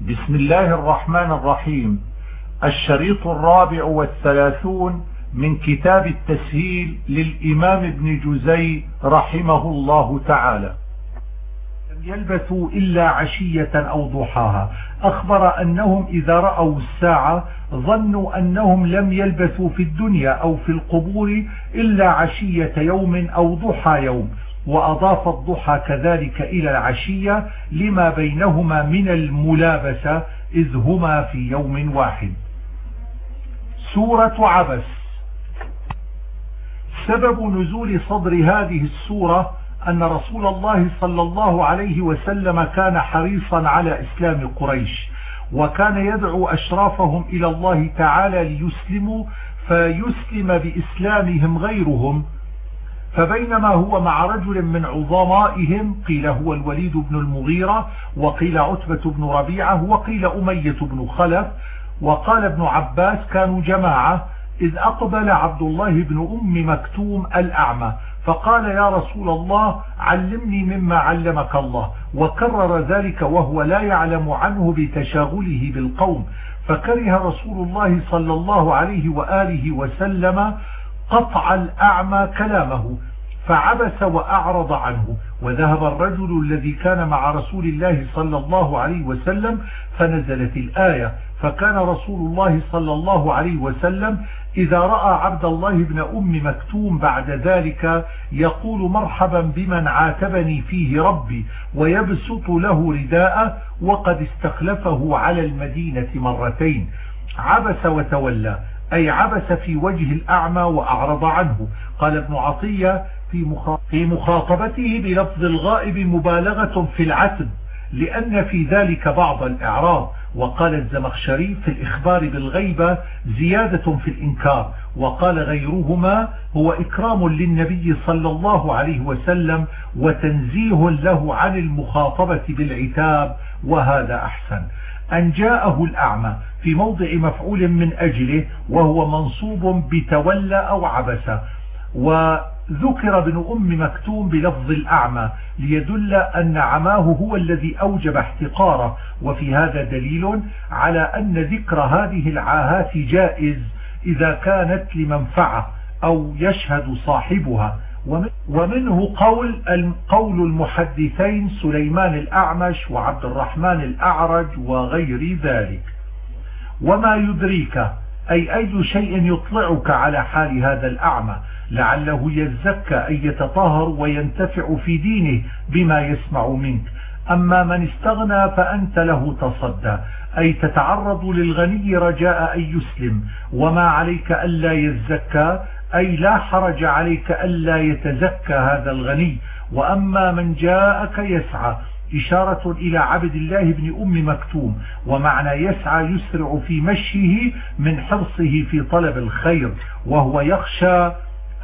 بسم الله الرحمن الرحيم. الشريط الرابع والثلاثون من كتاب التسهيل للإمام ابن جزي رحمه الله تعالى. لم يلبثوا إلا عشية أو ضحاها. أخبر أنهم إذا رأوا الساعة ظنوا أنهم لم يلبثوا في الدنيا أو في القبور إلا عشية يوم أو ضحى يوم. وأضاف الضحى كذلك إلى العشية لما بينهما من الملابسة إذ هما في يوم واحد. سورة عبس. سبب نزول صدر هذه السورة أن رسول الله صلى الله عليه وسلم كان حريصا على إسلام قريش وكان يدعو أشرافهم إلى الله تعالى ليسلموا فيسلم بإسلامهم غيرهم. فبينما هو مع رجل من عظمائهم قيل هو الوليد بن المغيرة وقيل عتبة بن ربيعة وقيل أمية بن خلف وقال ابن عباس كانوا جماعة إذ أقبل عبد الله بن أم مكتوم الأعمى فقال يا رسول الله علمني مما علمك الله وكرر ذلك وهو لا يعلم عنه بتشاغله بالقوم فكره رسول الله صلى الله عليه وآله وسلم قطع الأعمى كلامه فعبس وأعرض عنه. وذهب الرجل الذي كان مع رسول الله صلى الله عليه وسلم فنزلت الآية. فكان رسول الله صلى الله عليه وسلم إذا رأى عبد الله بن أم مكتوم بعد ذلك يقول مرحبا بمن عاتبني فيه ربي ويبسط له رداءه وقد استخلفه على المدينة مرتين. عبس وتولى. أي عبس في وجه الأعمى وأعرض عنه. قال ابن عطية في مخاطبته بلفظ الغائب مبالغة في العتب لأن في ذلك بعض الإعراض وقال الزمخشري في الإخبار بالغيبة زيادة في الإنكار. وقال غيرهما هو إكرام للنبي صلى الله عليه وسلم وتنزيه له عن المخاطبة بالعتاب وهذا أحسن. أن جاءه الأعمى في موضع مفعول من أجله وهو منصوب بتولى أو عبس وذكر ابن أم مكتوم بلفظ الأعمى ليدل أن عماه هو الذي أوجب احتقاره وفي هذا دليل على أن ذكر هذه العاهات جائز إذا كانت لمنفعة أو يشهد صاحبها. ومنه قول قول المحدثين سليمان الأعمش وعبد الرحمن الأعرج وغير ذلك. وما يدريك أي أي شيء يطلعك على حال هذا الأعمى لعله يزكى أن يتطهر وينتفع في دينه بما يسمع منك. أما من استغنى فأنت له تصدى أي تتعرض للغني رجاء أن يسلم. وما عليك ألا يزكى أي لا حرج عليك ألا يتزكى هذا الغني وأما من جاءك يسعى. إشارة إلى عبد الله بن أم مكتوم ومعنى يسعى يسرع في مشيه من حرصه في طلب الخير وهو يخشى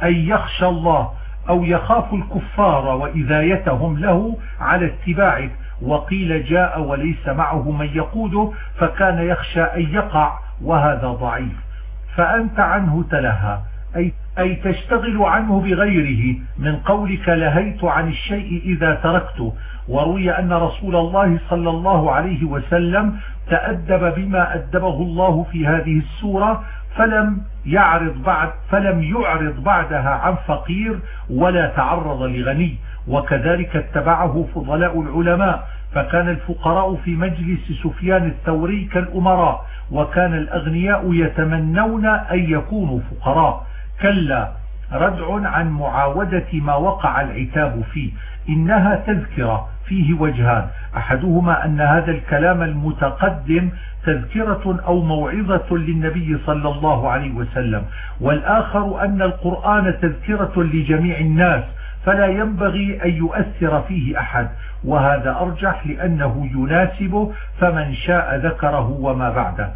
أي يخشى الله أو يخاف الكفار وإذايتهم له على اتباعه. وقيل جاء وليس معه من يقوده فكان يخشى أن يقع وهذا ضعيف. فأنت عنه تلهى. أي, أي تشتغل عنه بغيره. من قولك لهيت عن الشيء إذا تركته. وروي أن رسول الله صلى الله عليه وسلم تأدب بما أدبه الله في هذه السورة فلم يعرض بعد فلم يعرض بعدها عن فقير ولا تعرض لغني. وكذلك اتبعه فضلاء العلماء. فكان الفقراء في مجلس سفيان الثوري كالأمراء وكان الأغنياء يتمنون أن يكونوا فقراء. كلا ردع عن معاودة ما وقع العتاب فيه. إنها تذكرة فيه وجهان. أحدهما أن هذا الكلام المتقدم تذكرة أو موعظة للنبي صلى الله عليه وسلم. والآخر أن القرآن تذكرة لجميع الناس فلا ينبغي أن يؤثر فيه أحد. وهذا أرجح لأنه يناسبه فمن شاء ذكره وما بعده.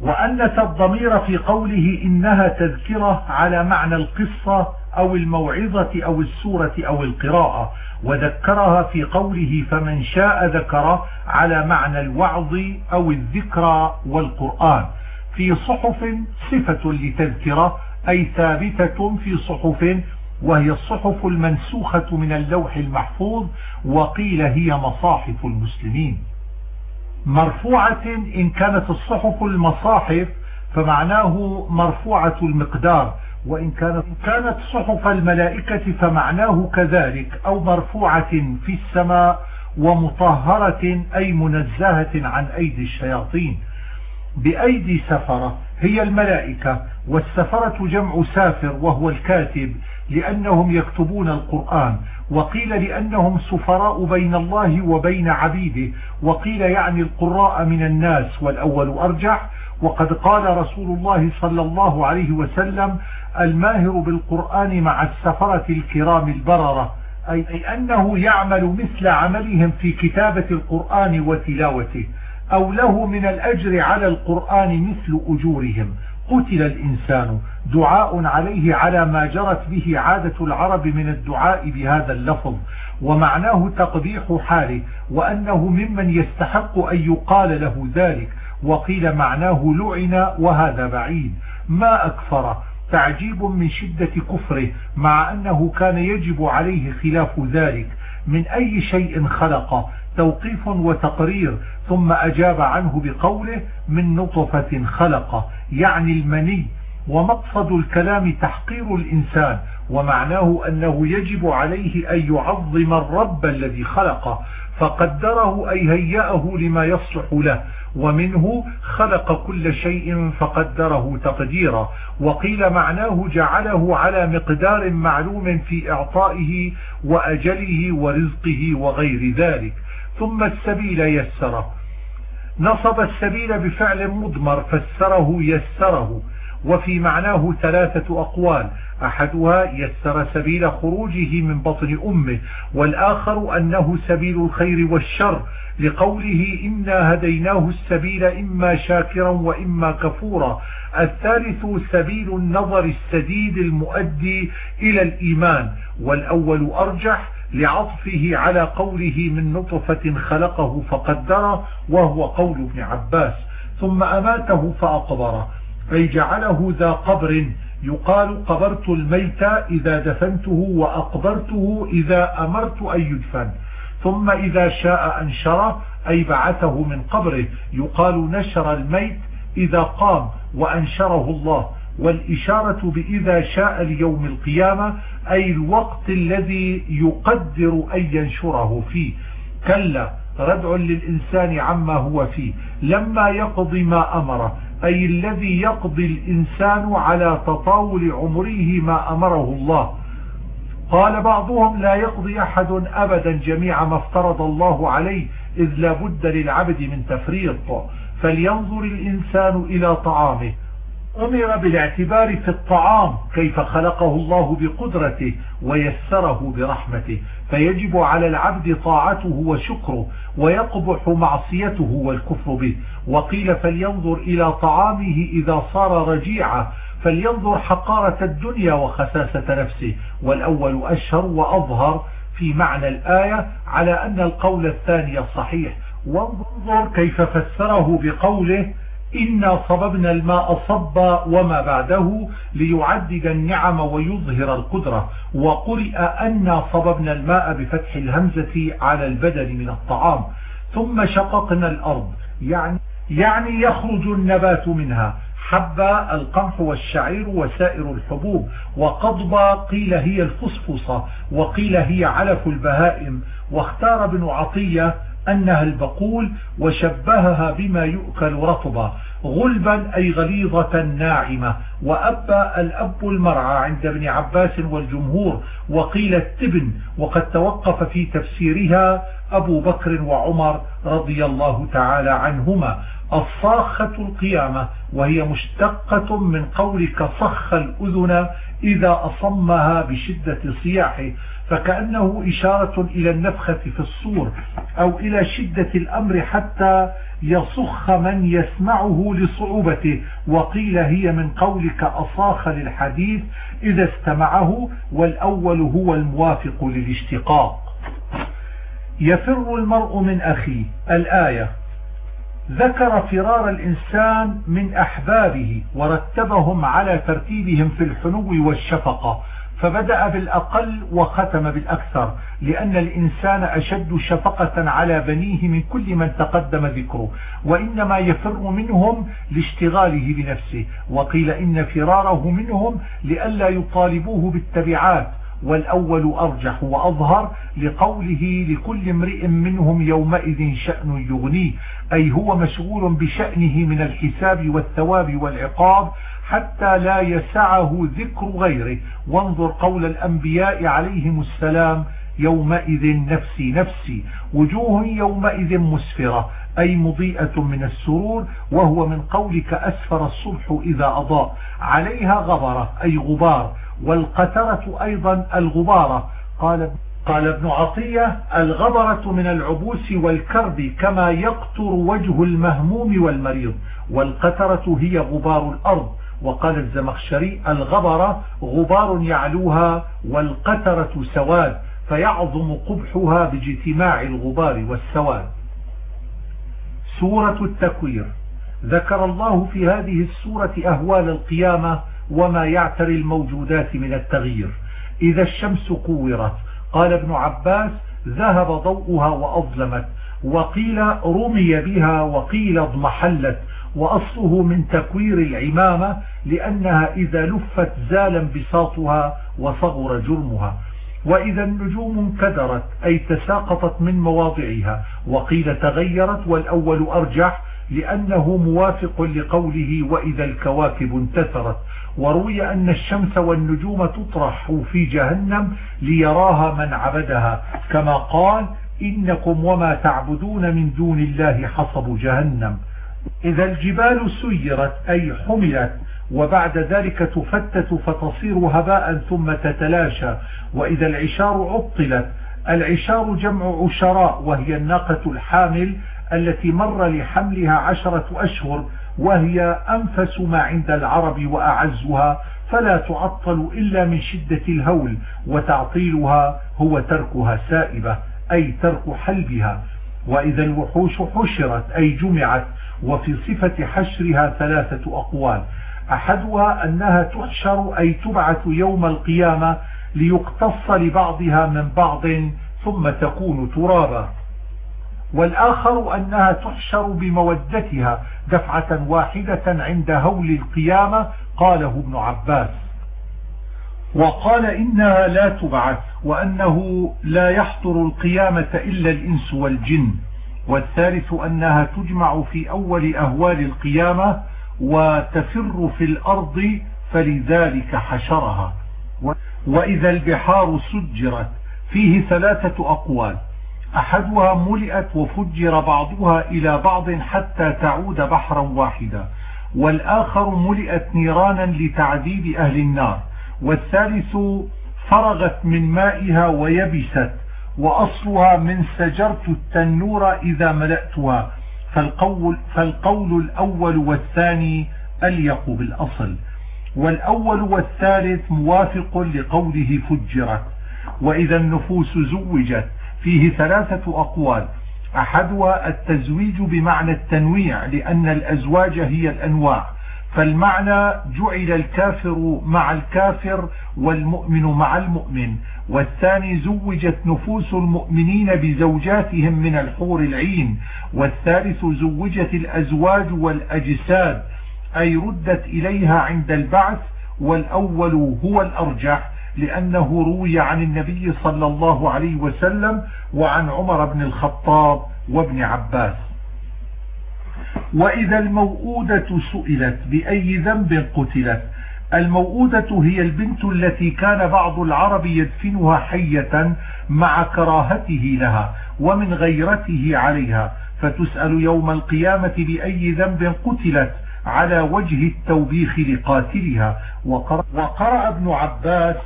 وأنت الضمير في قوله إنها تذكرة على معنى القصة أو الموعظة أو السورة أو القراءة وذكرها في قوله فمن شاء ذكر على معنى الوعظ أو الذكرى والقرآن. في صحف صفة لتذكرة أي ثابتة في صحف وهي الصحف المنسوخة من اللوح المحفوظ وقيل هي مصاحف المسلمين. مرفوعة إن كانت الصحف المصاحف فمعناه مرفوعة المقدار. وإن كانت, كانت صحف الملائكة فمعناه كذلك. أو مرفوعة في السماء ومطهرة أي منزهة عن أيدي الشياطين. بأيدي سفرة هي الملائكة والسفرة جمع سافر وهو الكاتب لأنهم يكتبون القرآن. وقيل لأنهم سفراء بين الله وبين عبيده وقيل يعني القراء من الناس والأول أرجح. وقد قال رسول الله صلى الله عليه وسلم الماهر بالقرآن مع السفرة الكرام البررة أي أنه يعمل مثل عملهم في كتابة القرآن وتلاوته أو له من الأجر على القرآن مثل أجورهم. قتل الإنسان. دعاء عليه على ما جرت به عادة العرب من الدعاء بهذا اللفظ. ومعناه تقبيح حاله وأنه ممن يستحق أن يقال له ذلك. وقيل معناه لعن وهذا بعيد. ما أكفر تعجيب من شدة كفره مع أنه كان يجب عليه خلاف ذلك. من أي شيء خلق؟ توقيف وتقرير ثم أجاب عنه بقوله من نطفة خلق يعني المني ومقصد الكلام تحقير الإنسان ومعناه أنه يجب عليه أن يعظم الرب الذي خلقه فقدره أي هيأه لما يصلح له ومنه خلق كل شيء فقدره تقديرا وقيل معناه جعله على مقدار معلوم في إعطائه وأجله ورزقه وغير ذلك. ثم السبيل يسره. نصب السبيل بفعل مضمر فسره يسره وفي معناه ثلاثة أقوال. أحدها يسر سبيل خروجه من بطن أمه والآخر أنه سبيل الخير والشر لقوله إنا هديناه السبيل إما شاكرا وإما كفورا. الثالث سبيل النظر السديد المؤدي إلى الإيمان والأول أرجح لعطفه على قوله من نطفة خلقه فقدره وهو قول ابن عباس. ثم أماته فأقبره. أي جعله ذا قبر. يقال قبرت الميت إذا دفنته وأقبرته إذا أمرت أن يدفن. ثم إذا شاء أنشره أي بعثه من قبره. يقال نشر الميت إذا قام وأنشره الله. والإشارة بإذا شاء ليوم القيامة أي الوقت الذي يقدر أن ينشره فيه. كلا ردع للإنسان عما هو فيه. لما يقضي ما أمره أي الذي يقضي الإنسان على تطاول عمره ما أمره الله. قال بعضهم لا يقضي أحد أبدا جميع ما افترض الله عليه إذ لا بد للعبد من تفريط. فلينظر الإنسان إلى طعامه. أمر بالاعتبار في الطعام كيف خلقه الله بقدرته ويسره برحمته فيجب على العبد طاعته وشكره ويقبح معصيته والكفر به. وقيل فلينظر إلى طعامه إذا صار رجيعا فلينظر حقارة الدنيا وخساسة نفسه. والأول أشهر وأظهر في معنى الآية على أن القول الثاني صحيح. وانظر كيف فسره بقوله إنا صببنا الماء صبا وما بعده ليعدد النعم ويظهر القدرة وقرئ أنا صببنا الماء بفتح الهمزة على البدن من الطعام ثم شققنا الأرض. يعني, يعني يخرج النبات منها حبة القمح والشعير وسائر الحبوب وقضبة قيل هي الفصفصة وقيل هي علف البهائم. واختار ابن عطية أنها البقول وشبهها بما يؤكل رطبا. غلبا أي غليظة ناعمة. وأبى الأب المرعى عند ابن عباس والجمهور وقيل التبن. وقد توقف في تفسيرها أبو بكر وعمر رضي الله تعالى عنهما. الصاخة القيامة وهي مشتقة من قولك صخ الأذن إذا أصمها بشدة صياحه. فكأنه إشارة إلى النفخة في الصور أو إلى شدة الأمر حتى يصخ من يسمعه لصعوبته. وقيل هي من قولك أصاخ للحديث إذا استمعه والأول هو الموافق للاشتقاق. يفر المرء من أخيه. الآية ذكر فرار الإنسان من أحبابه ورتبهم على ترتيبهم في الحنو والشفقة. فبدأ بالأقل وختم بالأكثر لأن الإنسان أشد شفقة على بنيه من كل من تقدم ذكره وإنما يفر منهم لاشتغاله بنفسه وقيل إن فراره منهم لئلا يطالبوه بالتبعات والأول أرجح وأظهر لقوله لكل امرئ منهم يومئذ شأن يغنيه أي هو مشغول بشأنه من الحساب والثواب والعقاب حتى لا يسعه ذكر غيره. وانظر قول الأنبياء عليهم السلام يومئذ نفسي نفسي وجوه يومئذ مسفرة أي مضيئة من السرور وهو من قولك أسفر الصبح إذا أضاء. عليها غبرة أي غبار والقترة أيضا الغبارة. قال قال ابن عطية الغبرة من العبوس والكرب كما يقطر وجه المهموم والمريض والقترة هي غبار الأرض. وقال الزمخشري الغبرة غبار يعلوها والقترة سواد فيعظم قبحها باجتماع الغبار والسواد. سورة التكوير. ذكر الله في هذه السورة أهوال القيامة وما يعتري الموجودات من التغيير. إذا الشمس كورت قال ابن عباس ذهب ضوءها وأظلمت وقيل رمي بها وقيل اضمحلت وأصله من تكوير العمامة لأنها إذا لفت زال انبساطها وصغر جرمها. وإذا النجوم انكدرت أي تساقطت من مواضعها وقيل تغيرت والأول أرجح لأنه موافق لقوله وإذا الكواكب انتثرت. وروي أن الشمس والنجوم تطرح في جهنم ليراها من عبدها. كما قال إنكم وما تعبدون من دون الله حصب جهنم. إذا الجبال سيرت أي حملت وبعد ذلك تفتت فتصير هباء ثم تتلاشى وإذا العشار عطلت العشار جمع عشراء وهي الناقة الحامل التي مر لحملها عشرة أشهر وهي أنفس ما عند العرب وأعزها فلا تعطل إلا من شدة الهول وتعطيلها هو تركها سائبة أي ترك حلبها. وإذا الوحوش حشرت أي جمعت وفي صفة حشرها ثلاثة أقوال. أحدها أنها تحشر أي تبعث يوم القيامة ليقتص لبعضها من بعض ثم تكون ترابا. والآخر أنها تحشر بمودتها دفعة واحدة عند هول القيامة قاله ابن عباس. وقال إنها لا تبعث وأنه لا يحضر القيامة إلا الإنس والجن. والثالث أنها تجمع في أول أهوال القيامة وتفر في الأرض فلذلك حشرها. وإذا البحار سجرت فيه ثلاثة أقوال. أحدها ملئت وفجر بعضها إلى بعض حتى تعود بحرا واحدا. والآخر ملئت نيرانا لتعذيب أهل النار. والثالث فرغت من مائها ويبست. وأصلها من سجرت التنور إذا ملأتها فالقول, فالقول الأول والثاني أليق بالأصل. والأول والثالث موافق لقوله فجرت. وإذا النفوس زوجت. فيه ثلاثة أقوال. أحدها التزويج بمعنى التنويع لأن الأزواج هي الأنواع. فالمعنى جعل الكافر مع الكافر والمؤمن مع المؤمن والثاني زوجت نفوس المؤمنين بزوجاتهم من الحور العين والثالث زوجت الأزواج والأجساد أي ردت إليها عند البعث والأول هو الأرجح لأنه روي عن النبي صلى الله عليه وسلم وعن عمر بن الخطاب وابن عباس. وإذا الموؤودة سئلت بأي ذنب قتلت. الموؤودة هي البنت التي كان بعض العرب يدفنها حية مع كراهته لها ومن غيرته عليها. فتسأل يوم القيامة بأي ذنب قتلت على وجه التوبيخ لقاتلها. وقرأ, وقرأ ابن عباس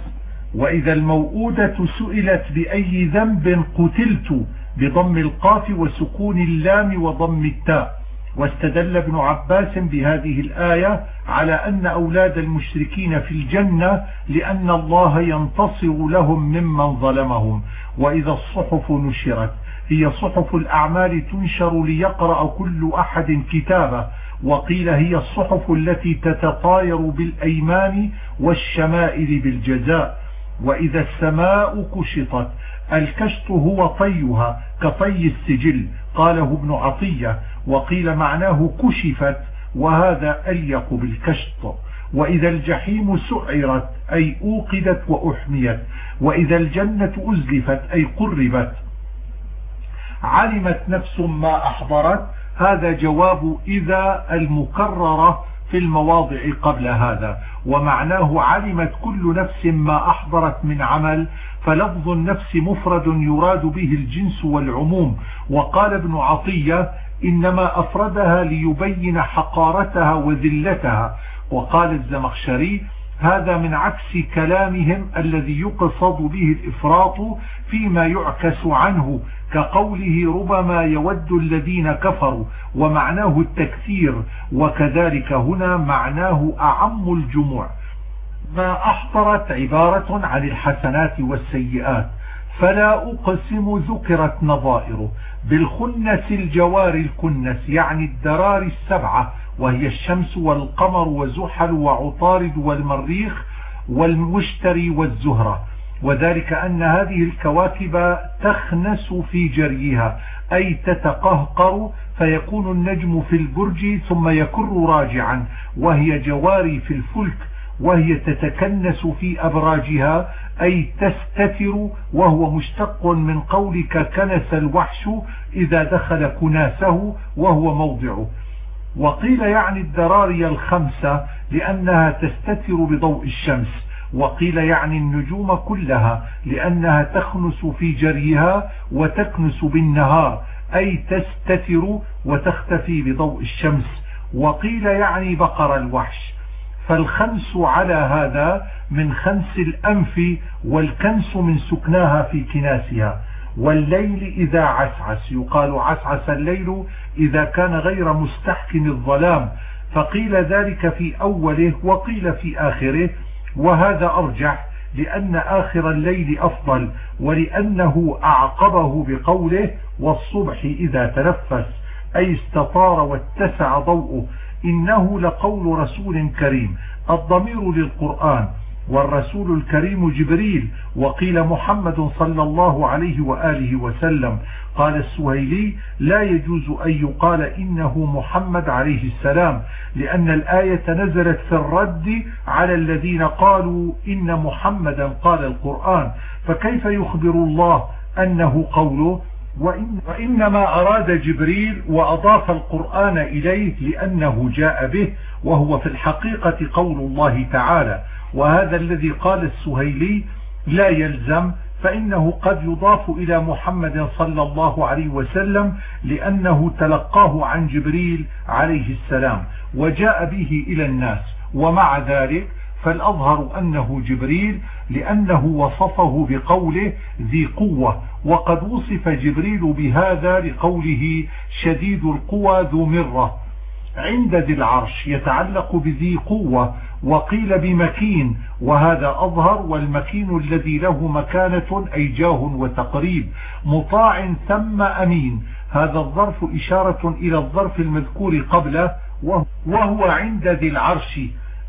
وإذا الموؤودة سئلت بأي ذنب قتلت بضم القاف وسكون اللام وضم التاء. واستدل ابن عباس بهذه الآية على أن أولاد المشركين في الجنة لأن الله ينتصر لهم ممن ظلمهم. وإذا الصحف نشرت هي صحف الأعمال تنشر ليقرأ كل أحد كتابه وقيل هي الصحف التي تتطاير بالأيمان والشمائل بالجزاء. وإذا السماء كشطت الكشط هو طيها كطي السجل قاله ابن عطية. وقيل معناه كشفت وهذا أليق بالكشط. وإذا الجحيم سعرت أي أوقدت وأحميت وإذا الجنة أزلفت أي قربت. علمت نفس ما أحضرت هذا جواب إذا المكررة في المواضع قبل هذا. ومعناه علمت كل نفس ما أحضرت من عمل فلفظ النفس مفرد يراد به الجنس والعموم. وقال ابن عطية إنما أفردها ليبين حقارتها وذلتها. وقال الزمخشري هذا من عكس كلامهم الذي يقصد به الإفراط فيما يعكس عنه كقوله ربما يود الذين كفروا ومعناه التكثير وكذلك هنا معناه أعم الجموع. ما أحضرت عبارة عن الحسنات والسيئات فلا أقسم ذكرت نظائره. بالخنس الجوار الكنس يعني الدرار السبعة وهي الشمس والقمر وزحل وعطارد والمريخ والمشتري والزهرة. وذلك أن هذه الكواكب تخنس في جريها أي تتقهقر فيكون النجم في البرج ثم يكر راجعا. وهي جواري في الفلك وهي تتكنس في أبراجها أي تستتر وهو مشتق من قولك كنس الوحش إذا دخل كناسه وهو موضعه وقيل يعني الدراري الخمسة لأنها تستتر بضوء الشمس. وقيل يعني النجوم كلها لأنها تخنس في جريها وتكنس بالنهار. أي تستتر وتختفي بضوء الشمس. وقيل يعني بقر الوحش. فالخنس على هذا من خنس الأنف والكنس من سكناها في كناسها. والليل إذا عسعس يقال عسعس الليل إذا كان غير مستحكم الظلام. فقيل ذلك في أوله وقيل في آخره. وهذا أرجح لأن آخر الليل أفضل ولأنه أعقبه بقوله والصبح إذا تنفس أي استطار واتسع ضوءه. إنه لقول رسول كريم. الضمير للقرآن. والرسول الكريم جبريل. وقيل محمد صلى الله عليه وآله وسلم. قال السهيلي لا يجوز أن يقال إنه محمد عليه السلام لأن الآية نزلت في الرد على الذين قالوا إن محمدا قال القرآن. فكيف يخبر الله أنه قوله؟ وإن وإنما أراد جبريل وأضاف القرآن إليه لأنه جاء به وهو في الحقيقة قول الله تعالى وهذا الذي قال السهيلي لا يلزم فإنه قد يضاف إلى محمد صلى الله عليه وسلم لأنه تلقاه عن جبريل عليه السلام وجاء به إلى الناس ومع ذلك فالأظهر أنه جبريل لأنه وصفه بقوله ذي قوة وقد وصف جبريل بهذا لقوله شديد القوى ذو مرة. عند ذي العرش يتعلق بذي قوة وقيل بمكين وهذا أظهر والمكين الذي له مكانة أي جاه وتقريب مطاع ثم أمين. هذا الظرف إشارة إلى الظرف المذكور قبله وهو عند ذي العرش.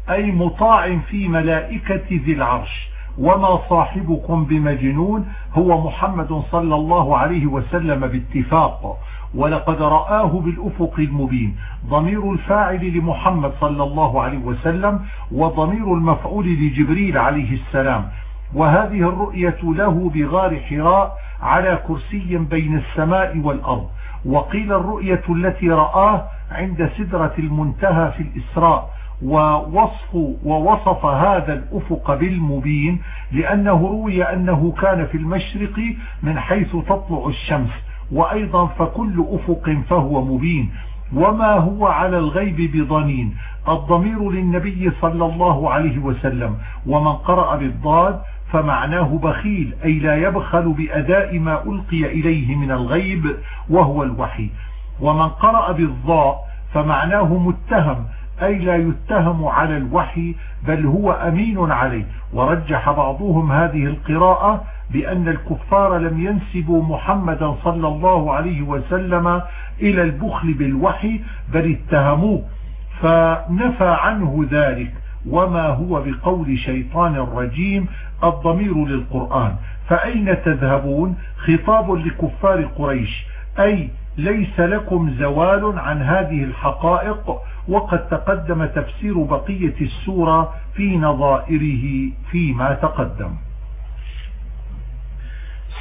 أي مطاع في ملائكة ذي العرش. وما صاحبكم بمجنون. هو محمد صلى الله عليه وسلم باتفاق. ولقد رآه بالأفق المبين. ضمير الفاعل لمحمد صلى الله عليه وسلم. وضمير المفعول لجبريل عليه السلام. وهذه الرؤية له بغار حراء على كرسي بين السماء والأرض. وقيل الرؤية التي رآه عند سدرة المنتهى في الإسراء. ووصف ووصف هذا الأفق بالمبين لأنه روي أنه كان في المشرق من حيث تطلع الشمس وأيضا فكل أفق فهو مبين. وما هو على الغيب بضنين؟ الضمير للنبي صلى الله عليه وسلم ومن قرأ بالضاد فمعناه بخيل أي لا يبخل بأداء ما ألقي إليه من الغيب وهو الوحي. ومن قرأ بالضاء فمعناه متهم أي لا يتهم على الوحي بل هو أمين عليه. ورجح بعضهم هذه القراءة بأن الكفار لم ينسبوا محمدا صلى الله عليه وسلم إلى البخل بالوحي بل اتهموه. فنفى عنه ذلك. وما هو بقول شيطان رجيم الضمير للقرآن. فأين تذهبون؟ خطاب لكفار قريش. أي ليس لكم زوال عن هذه الحقائق؟ وقد تقدم تفسير بقية السورة في نظائره فيما تقدم.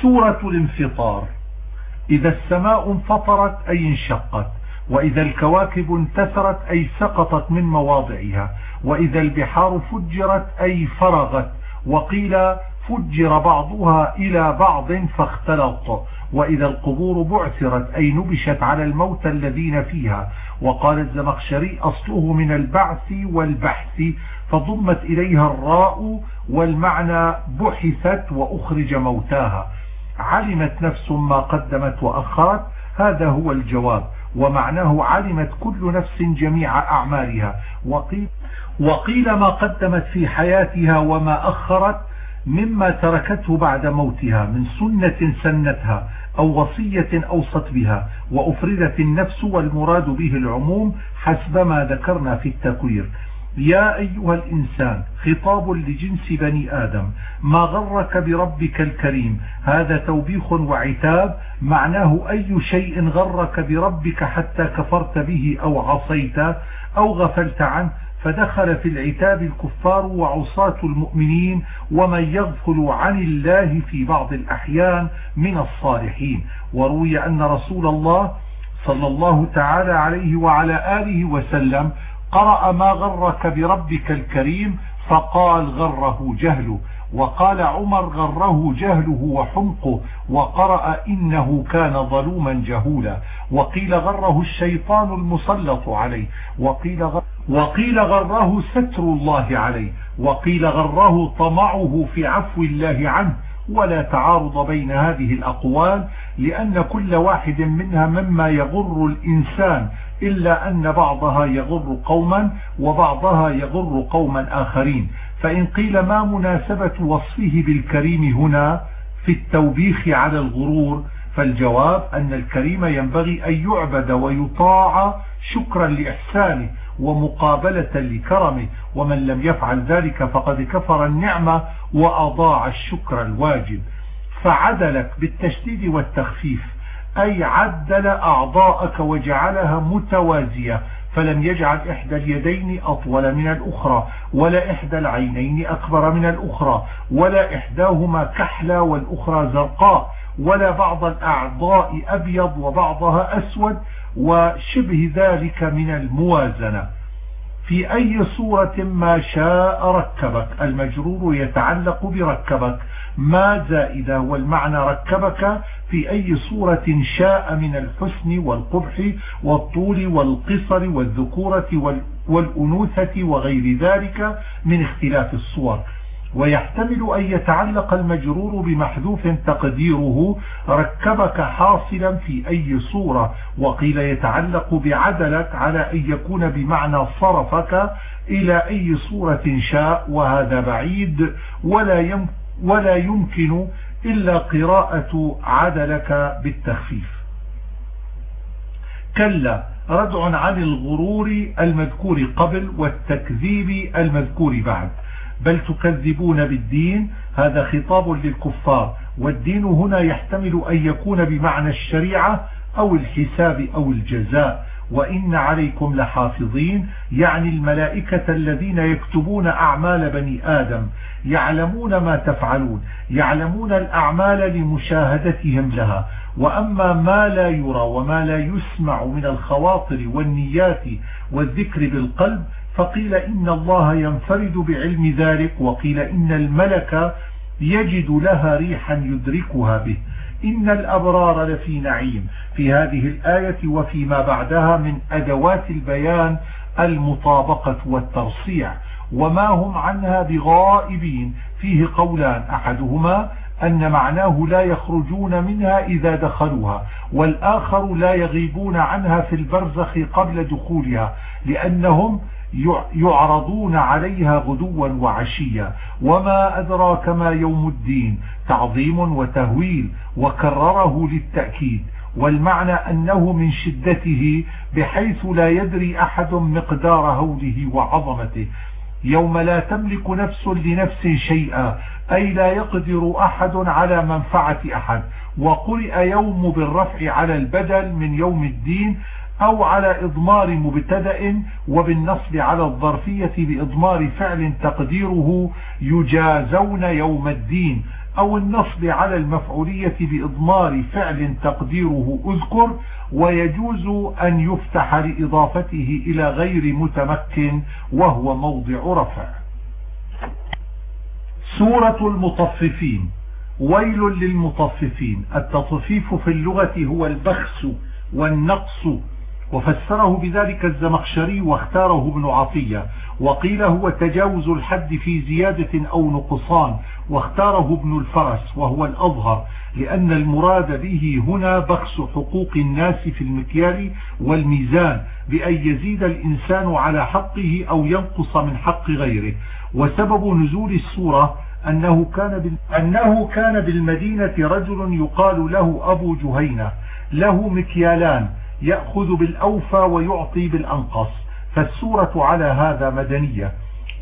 سورة الانفطار. إذا السماء انفطرت أي انشقت وإذا الكواكب انتثرت أي سقطت من مواضعها وإذا البحار فجرت أي فرغت وقيل فجر بعضها إلى بعض فاختلط. وإذا القبور بعثرت أي نبشت على الموتى الذين فيها. وقال الزمخشري أصله من البعث والبحث. فضمت إليها الراء والمعنى بحثت وأخرج موتاها. علمت نفس ما قدمت وأخرت. هذا هو الجواب. ومعناه علمت كل نفس جميع أعمالها. وقيل, وقيل ما قدمت في حياتها وما أخرت. مما تركته بعد موتها من سنة سنتها أو وصية أوصت بها وأفردت النفس والمراد به العموم حسب ما ذكرنا في التكوير. يا أيها الإنسان خطاب لجنس بني آدم ما غرك بربك الكريم؟ هذا توبيخ وعتاب. معناه أي شيء غرك بربك حتى كفرت به أو عصيت أو غفلت عنه؟ فدخل في العتاب الكفار وعصاة المؤمنين ومن يغفل عن الله في بعض الأحيان من الصالحين. وروي أن رسول الله صلى الله تعالى عليه وعلى آله وسلم قرأ ما غرك بربك الكريم فقال غره جهله. وقال عمر غره جهله وحمقه وقرأ إنه كان ظلوما جهولا. وقيل غره الشيطان المسلط عليه. وقيل غره وقيل غره ستر الله عليه. وقيل غره طمعه في عفو الله عنه. ولا تعارض بين هذه الأقوال لأن كل واحد منها مما يغر الإنسان إلا أن بعضها يغر قوما وبعضها يغر قوما آخرين. فإن قيل ما مناسبة وصفه بالكريم هنا في التوبيخ على الغرور فالجواب أن الكريم ينبغي أن يعبد ويطاع شكرا لإحسانه ومقابلة لكرمه ومن لم يفعل ذلك فقد كفر النعمة وأضاع الشكر الواجب. فعدلك بالتشديد والتخفيف أي عدل أعضاءك وجعلها متوازية فلم يجعل إحدى اليدين أطول من الأخرى ولا إحدى العينين أكبر من الأخرى ولا إحداهما كحلى والأخرى زرقاء ولا بعض الأعضاء أبيض وبعضها أسود وشبه ذلك من الموازنة. في أي صورة ما شاء ركبك؟ المجرور يتعلق بركبك. ما زائدة؟ والمعنى ركبك في أي صورة شاء من الحسن والقبح والطول والقصر والذكورة والأنوثة وغير ذلك من اختلاف الصور. ويحتمل أن يتعلق المجرور بمحذوف تقديره ركبك حاصلا في أي صورة وقيل يتعلق بعدلك على أن يكون بمعنى صرفك إلى أي صورة شاء وهذا بعيد ولا يمكن ولا يمكن إلا قراءة عدلك بالتخفيف. كلا ردع عن الغرور المذكور قبل والتكذيب المذكور بعد. بل تكذبون بالدين هذا خطاب للكفار والدين هنا يحتمل أن يكون بمعنى الشريعة أو الحساب أو الجزاء. وإن عليكم لحافظين يعني الملائكة الذين يكتبون أعمال بني آدم. يعلمون ما تفعلون يعلمون الأعمال لمشاهدتهم لها. وأما ما لا يرى وما لا يسمع من الخواطر والنيات والذكر بالقلب فقيل إن الله ينفرد بعلم ذلك وقيل إن الملك يجد لها ريحا يدركها به. إن الأبرار لفي نعيم. في هذه الآية وفيما بعدها من أدوات البيان المطابقة والترصيع. وما هم عنها بغائبين. فيه قولان. أحدهما أن معناه لا يخرجون منها إذا دخلوها والآخر لا يغيبون عنها في البرزخ قبل دخولها لأنهم يعرضون عليها غدوا وعشيا. وما أدراك ما يوم الدين. تعظيم وتهويل. وكرره للتأكيد. والمعنى أنه من شدته بحيث لا يدري أحد مقدار هوله وعظمته. يوم لا تملك نفس لنفس شيئا أي لا يقدر أحد على منفعة أحد. وقرئ يوم بالرفع على البدل من يوم الدين أو على إضمار مبتدأ وبالنصب على الظرفية بإضمار فعل تقديره يجازون يوم الدين. أو النصب على المفعولية بإضمار فعل تقديره أذكر ويجوز أن يفتح لإضافته إلى غير متمكن وهو موضع رفع. سورة المطففين. ويل للمطففين. التطفيف في اللغة هو البخس والنقص. وفسره بذلك الزمخشري واختاره ابن عطية. وقيل هو تجاوز الحد في زيادة أو نقصان. واختاره ابن الفرس وهو الأظهر. لأن المراد به هنا بخس حقوق الناس في المكيال والميزان بأن يزيد الإنسان على حقه أو ينقص من حق غيره. وسبب نزول السورة أنه كان, أنه كان بالمدينة رجل يقال له أبو جهينة. له مكيالان يأخذ بالأوفى ويعطي بالأنقص. فالسورة على هذا مدنية.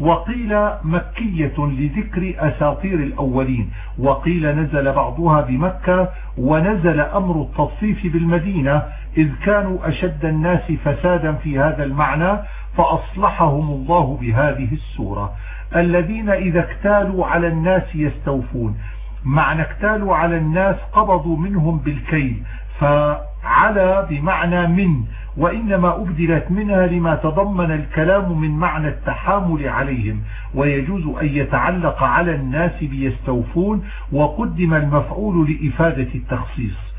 وقيل مكية لذكر أساطير الأولين وقيل نزل بعضها بمكة ونزل أمر التصفيف بالمدينة إذ كانوا أشد الناس فسادا في هذا المعنى فأصلحهم الله بهذه السورة. الذين إذا اكتالوا على الناس يستوفون. معنى اكتالوا على الناس قبضوا منهم بالكيل فعلى بمعنى من وإنما أبدلت منها لما تضمن الكلام من معنى التحامل عليهم ويجوز أن يتعلق على الناس بيستوفون وقدم المفعول لإفادة التخصيص.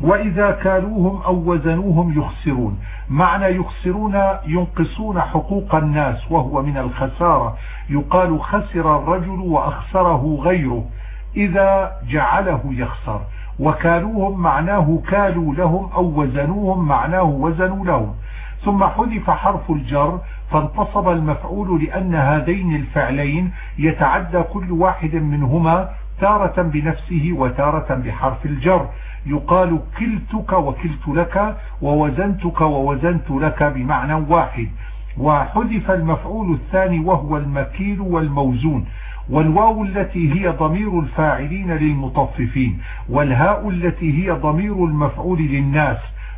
وإذا كالوهم أو وزنوهم يخسرون. معنى يخسرون ينقصون حقوق الناس وهو من الخسارة. يقال خسر الرجل وأخسره غيره. إذا جعله يخسر. وكالوهم معناه كالوا لهم أو وزنوهم معناه وزنوا لهم. ثم حذف حرف الجر فانتصب المفعول لأن هذين الفعلين يتعدى كل واحد منهما تارة بنفسه وتارة بحرف الجر. يقال كلتك وكلت لك ووزنتك ووزنت لك بمعنى واحد. وحذف المفعول الثاني وهو المكيل والموزون. والواو التي هي ضمير الفاعلين للمطففين والهاء التي هي ضمير المفعول للناس.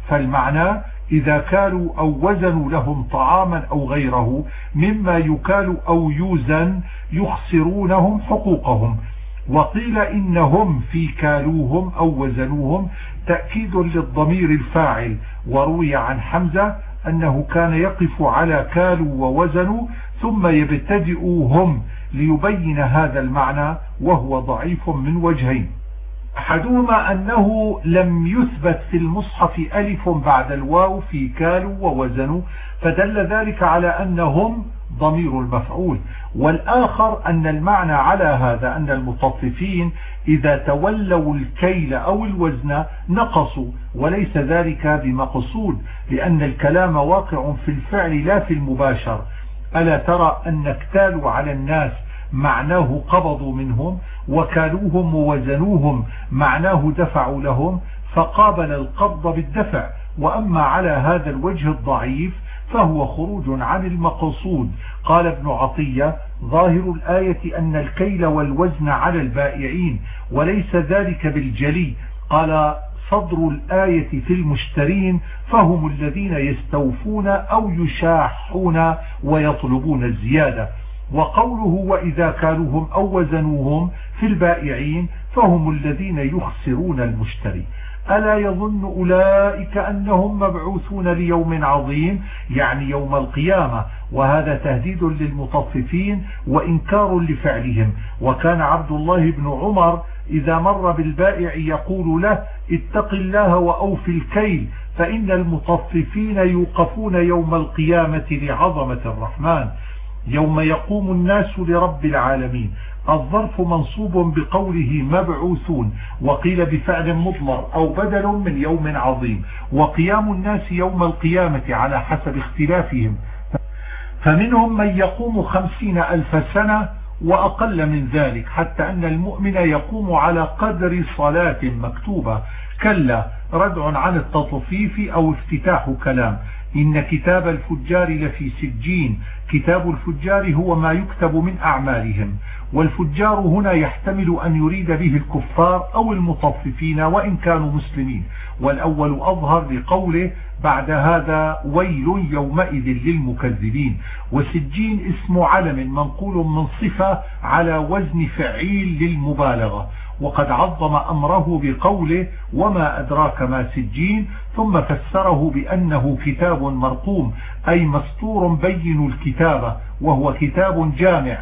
فالمعنى إذا كالوا أو وزنوا لهم طعاما أو غيره مما يكال أو يوزن يخسرونهم حقوقهم. وقيل إنهم في كالوهم أو وزنوهم تأكيد للضمير الفاعل. وروي عن حمزة أنه كان يقف على كالوا ووزنوا ثم يبتدئوهم ليبين هذا المعنى وهو ضعيف من وجهين. أحدهما أنه لم يثبت في المصحف ألف بعد الواو في كالوا ووزنوا فدل ذلك على أنهم ضمير المفعول. والآخر أن المعنى على هذا أن المطففين إذا تولوا الكيل أو الوزن نقصوا وليس ذلك بمقصود لأن الكلام واقع في الفعل لا في المباشر. ألا ترى أن اكتالوا على الناس معناه قبضوا منهم وكالوهم ووزنوهم معناه دفعوا لهم فقابل القبض بالدفع. وأما على هذا الوجه الضعيف فهو خروج عن المقصود. قال ابن عطية ظاهر الآية أن الكيل والوزن على البائعين وليس ذلك بالجلي. قال صدر الآية في المشترين فهم الذين يستوفون أو يشاحون ويطلبون الزيادة. وقوله وإذا كالوهم أو وزنوهم في البائعين فهم الذين يخسرون المشتري. ألا يظن أولئك أنهم مبعوثون ليوم عظيم يعني يوم القيامة وهذا تهديد للمطففين وإنكار لفعلهم. وكان عبد الله بن عمر إذا مر بالبائع يقول له اتق الله وأوفي الكيل فإن المطففين يوقفون يوم القيامة لعظمة الرحمن يوم يقوم الناس لرب العالمين. الظرف منصوب بقوله مبعوثون وقيل بفعل مضمر أو بدل من يوم عظيم وقيام الناس يوم القيامة على حسب اختلافهم. فمنهم من يقوم خمسين ألف سنة وأقل من ذلك حتى أن المؤمن يقوم على قدر صلاة مكتوبة. كلا ردع عن التطفيف أو افتتاح كلام. إن كتاب الفجار لفي سجين كتاب الفجار هو ما يكتب من أعمالهم. والفجار هنا يحتمل أن يريد به الكفار أو المطففين وإن كانوا مسلمين. والأول أظهر لقوله بعد هذا ويل يومئذ للمكذبين. وسجين اسم علم منقول من صفة على وزن فعيل للمبالغة. وقد عظم أمره بقوله وما أدراك ما سجين ثم فسره بأنه كتاب مرقوم أي مستور بين الكتابة وهو كتاب جامع.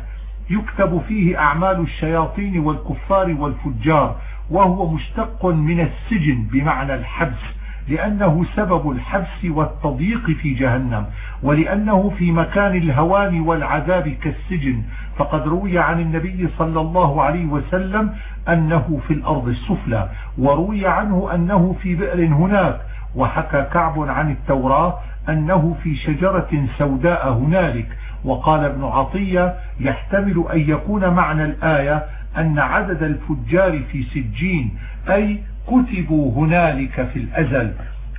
يكتب فيه أعمال الشياطين والكفار والفجار وهو مشتق من السجن بمعنى الحبس لأنه سبب الحبس والتضييق في جهنم ولأنه في مكان الهوان والعذاب كالسجن. فقد روي عن النبي صلى الله عليه وسلم أنه في الأرض السفلى وروي عنه أنه في بئر هناك وحكى كعب عن التوراة أنه في شجرة سوداء هنالك. وقال ابن عطية يحتمل أن يكون معنى الآية أن عدد الفجار في سجين أي كتبوا هنالك في الأزل.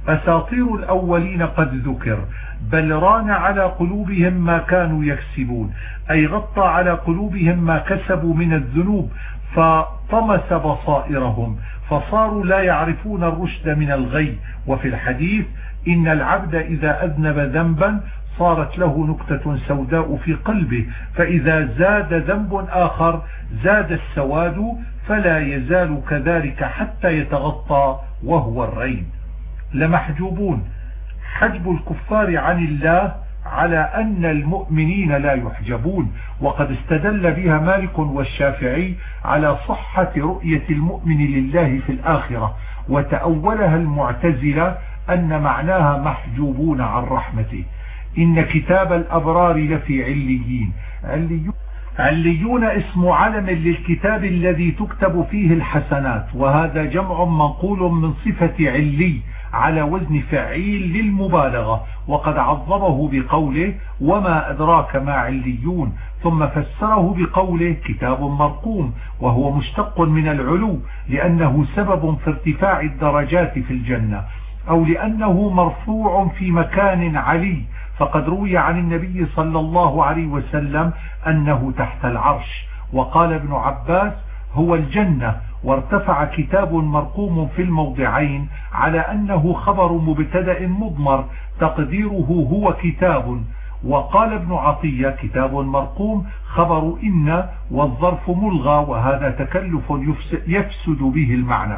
أساطير الأولين قد ذكر. بل ران على قلوبهم ما كانوا يكسبون. أي غطى على قلوبهم ما كسبوا من الذنوب فطمس بصائرهم. فصاروا لا يعرفون الرشد من الغي. وفي الحديث إن العبد إذا أذنب ذنبا صارت له نكتة سوداء في قلبه فإذا زاد ذنب آخر زاد السواد فلا يزال كذلك حتى يتغطى وهو الرين لمحجوبون حجب الكفار عن الله على أن المؤمنين لا يحجبون وقد استدل بها مالك والشافعي على صحة رؤية المؤمن لله في الآخرة وتأولها المعتزلة أن معناها محجوبون عن رحمته. إن كتاب الأبرار لفي عليين. عليون اسم علم للكتاب الذي تكتب فيه الحسنات وهذا جمع منقول من صفة علي على وزن فعيل للمبالغة وقد عظمه بقوله وما أدراك ما عليون ثم فسره بقوله كتاب مرقوم وهو مشتق من العلو لأنه سبب في ارتفاع الدرجات في الجنة أو لأنه مرفوع في مكان علي فقد روي عن النبي صلى الله عليه وسلم أنه تحت العرش وقال ابن عباس هو الجنة. وارتفع كتاب مرقوم في الموضعين على أنه خبر مبتدأ مضمر تقديره هو كتاب وقال ابن عطية كتاب مرقوم خبر إن والظرف ملغى وهذا تكلف يفسد به المعنى.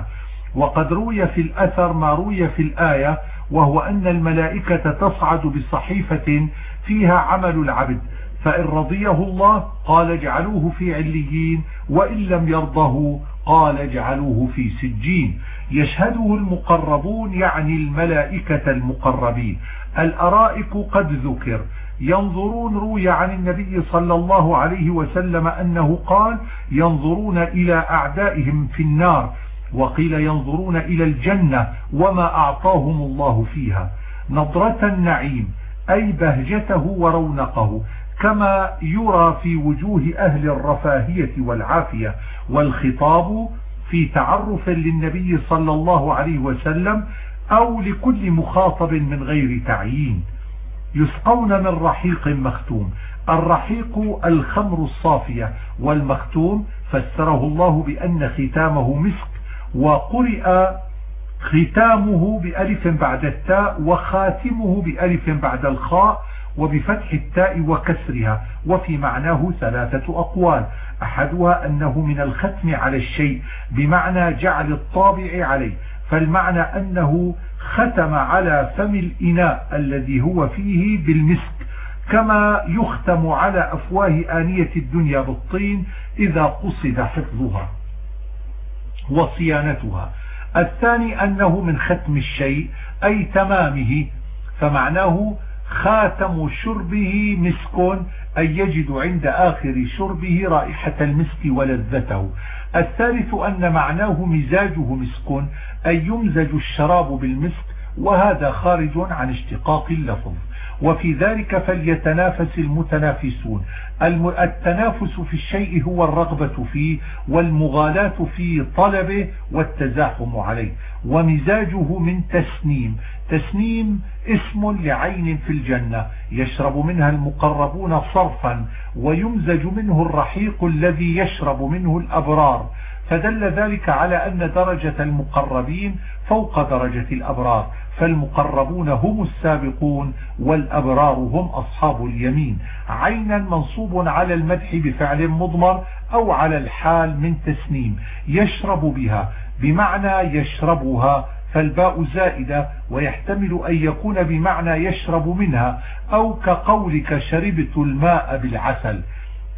وقد روي في الأثر ما روي في الآية وهو أن الملائكة تصعد بصحيفة فيها عمل العبد فإن رضيه الله قال اجعلوه في عليين وإن لم يرضه قال اجعلوه في سجين. يشهده المقربون يعني الملائكة المقربين. الأرائك قد ذكر. ينظرون روي عن النبي صلى الله عليه وسلم أنه قال ينظرون إلى أعدائهم في النار. وقيل ينظرون إلى الجنة وما أعطاهم الله فيها. نظرة النعيم أي بهجته ورونقه كما يرى في وجوه أهل الرفاهية والعافية والخطاب في تعرف للنبي صلى الله عليه وسلم أو لكل مخاطب من غير تعيين. يسقون من رحيق مختوم الرحيق الخمر الصافية والمختوم فسره الله بأن ختامه مسك. وقرئ ختامه بألف بعد التاء وخاتمه بألف بعد الخاء وبفتح التاء وكسرها وفي معناه ثلاثة أقوال. أحدها أنه من الختم على الشيء بمعنى جعل الطابع عليه. فالمعنى أنه ختم على فم الإناء الذي هو فيه بالمسك. كما يختم على أفواه آنية الدنيا بالطين إذا قصد حفظها. وصيانتها. الثاني أنه من ختم الشيء أي تمامه فمعناه خاتم شربه مسك أي يجد عند آخر شربه رائحة المسك ولذته. الثالث أن معناه مزاجه مسك أي يمزج الشراب بالمسك وهذا خارج عن اشتقاق اللفظ. وفي ذلك فليتنافس المتنافسون. التنافس في الشيء هو الرغبة فيه والمغالاة في طلبه والتزاحم عليه. ومزاجه من تسنيم. تسنيم اسم لعين في الجنة. يشرب منها المقربون صرفا ويمزج منه الرحيق الذي يشرب منه الأبرار. فدل ذلك على أن درجة المقربين فوق درجة الأبرار فالمقربون هم السابقون والأبرار هم أصحاب اليمين. عينا منصوب على المدح بفعل مضمر أو على الحال من تسنيم يشرب بها بمعنى يشربها فالباء زائدة ويحتمل أن يكون بمعنى يشرب منها أو كقولك شربت الماء بالعسل.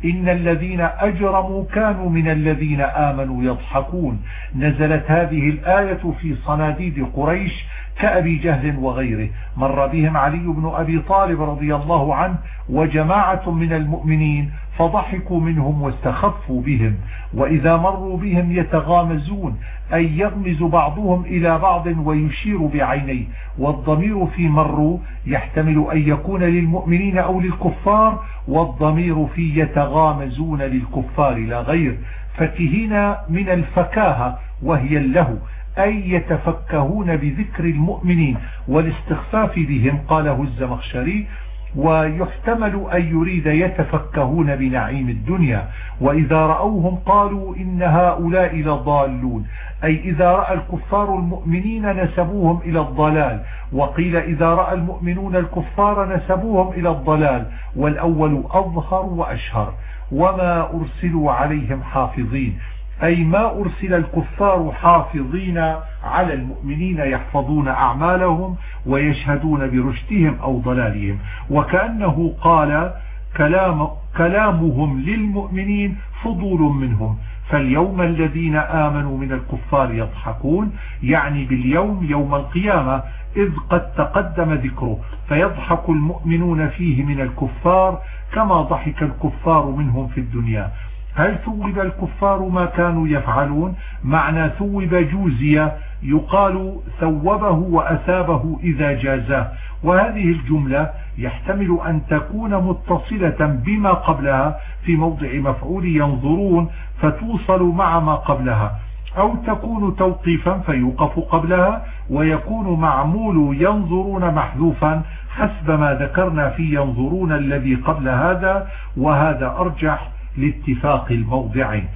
إن الذين أجرموا كانوا من الذين آمنوا يضحكون نزلت هذه الآية في صناديد قريش كأبي جهل وغيره. مر بهم علي بن أبي طالب رضي الله عنه وجماعة من المؤمنين فضحكوا منهم واستخفوا بهم. وإذا مروا بهم يتغامزون أي يغمز بعضهم إلى بعض ويشير بعينيه. والضمير في مروا يحتمل أن يكون للمؤمنين أو للكفار والضمير في يتغامزون للكفار لا غير. فكهين من الفكاهة وهي اللهو. أي يتفكهون بذكر المؤمنين والاستخفاف بهم قاله الزمخشري ويحتمل أن يريد يتفكهون بنعيم الدنيا. وإذا رأوهم قالوا إن هؤلاء لضالون. أي إذا رأى الكفار المؤمنين نسبوهم إلى الضلال. وقيل إذا رأى المؤمنون الكفار نسبوهم إلى الضلال. والأول أظهر وأشهر. وما أرسلوا عليهم حافظين. أي ما أرسل الكفار حافظين على المؤمنين يحفظون أعمالهم ويشهدون برشدهم أو ضلالهم. وكأنه قال كلام كلامهم للمؤمنين فضول منهم. فاليوم الذين آمنوا من الكفار يضحكون يعني باليوم يوم القيامة إذ قد تقدم ذكره. فيضحك المؤمنون فيه من الكفار كما ضحك الكفار منهم في الدنيا. هل ثوب الكفار ما كانوا يفعلون؟ معنى ثوب جوزية يقال ثوبه وأثابه إذا جازاه. وهذه الجملة يحتمل أن تكون متصلة بما قبلها في موضع مفعول ينظرون فتوصل مع ما قبلها أو تكون توقيفا فيوقف قبلها ويكون معمول ينظرون محذوفا حسب ما ذكرنا في ينظرون الذي قبل هذا وهذا أرجح لاتفاق الموضعين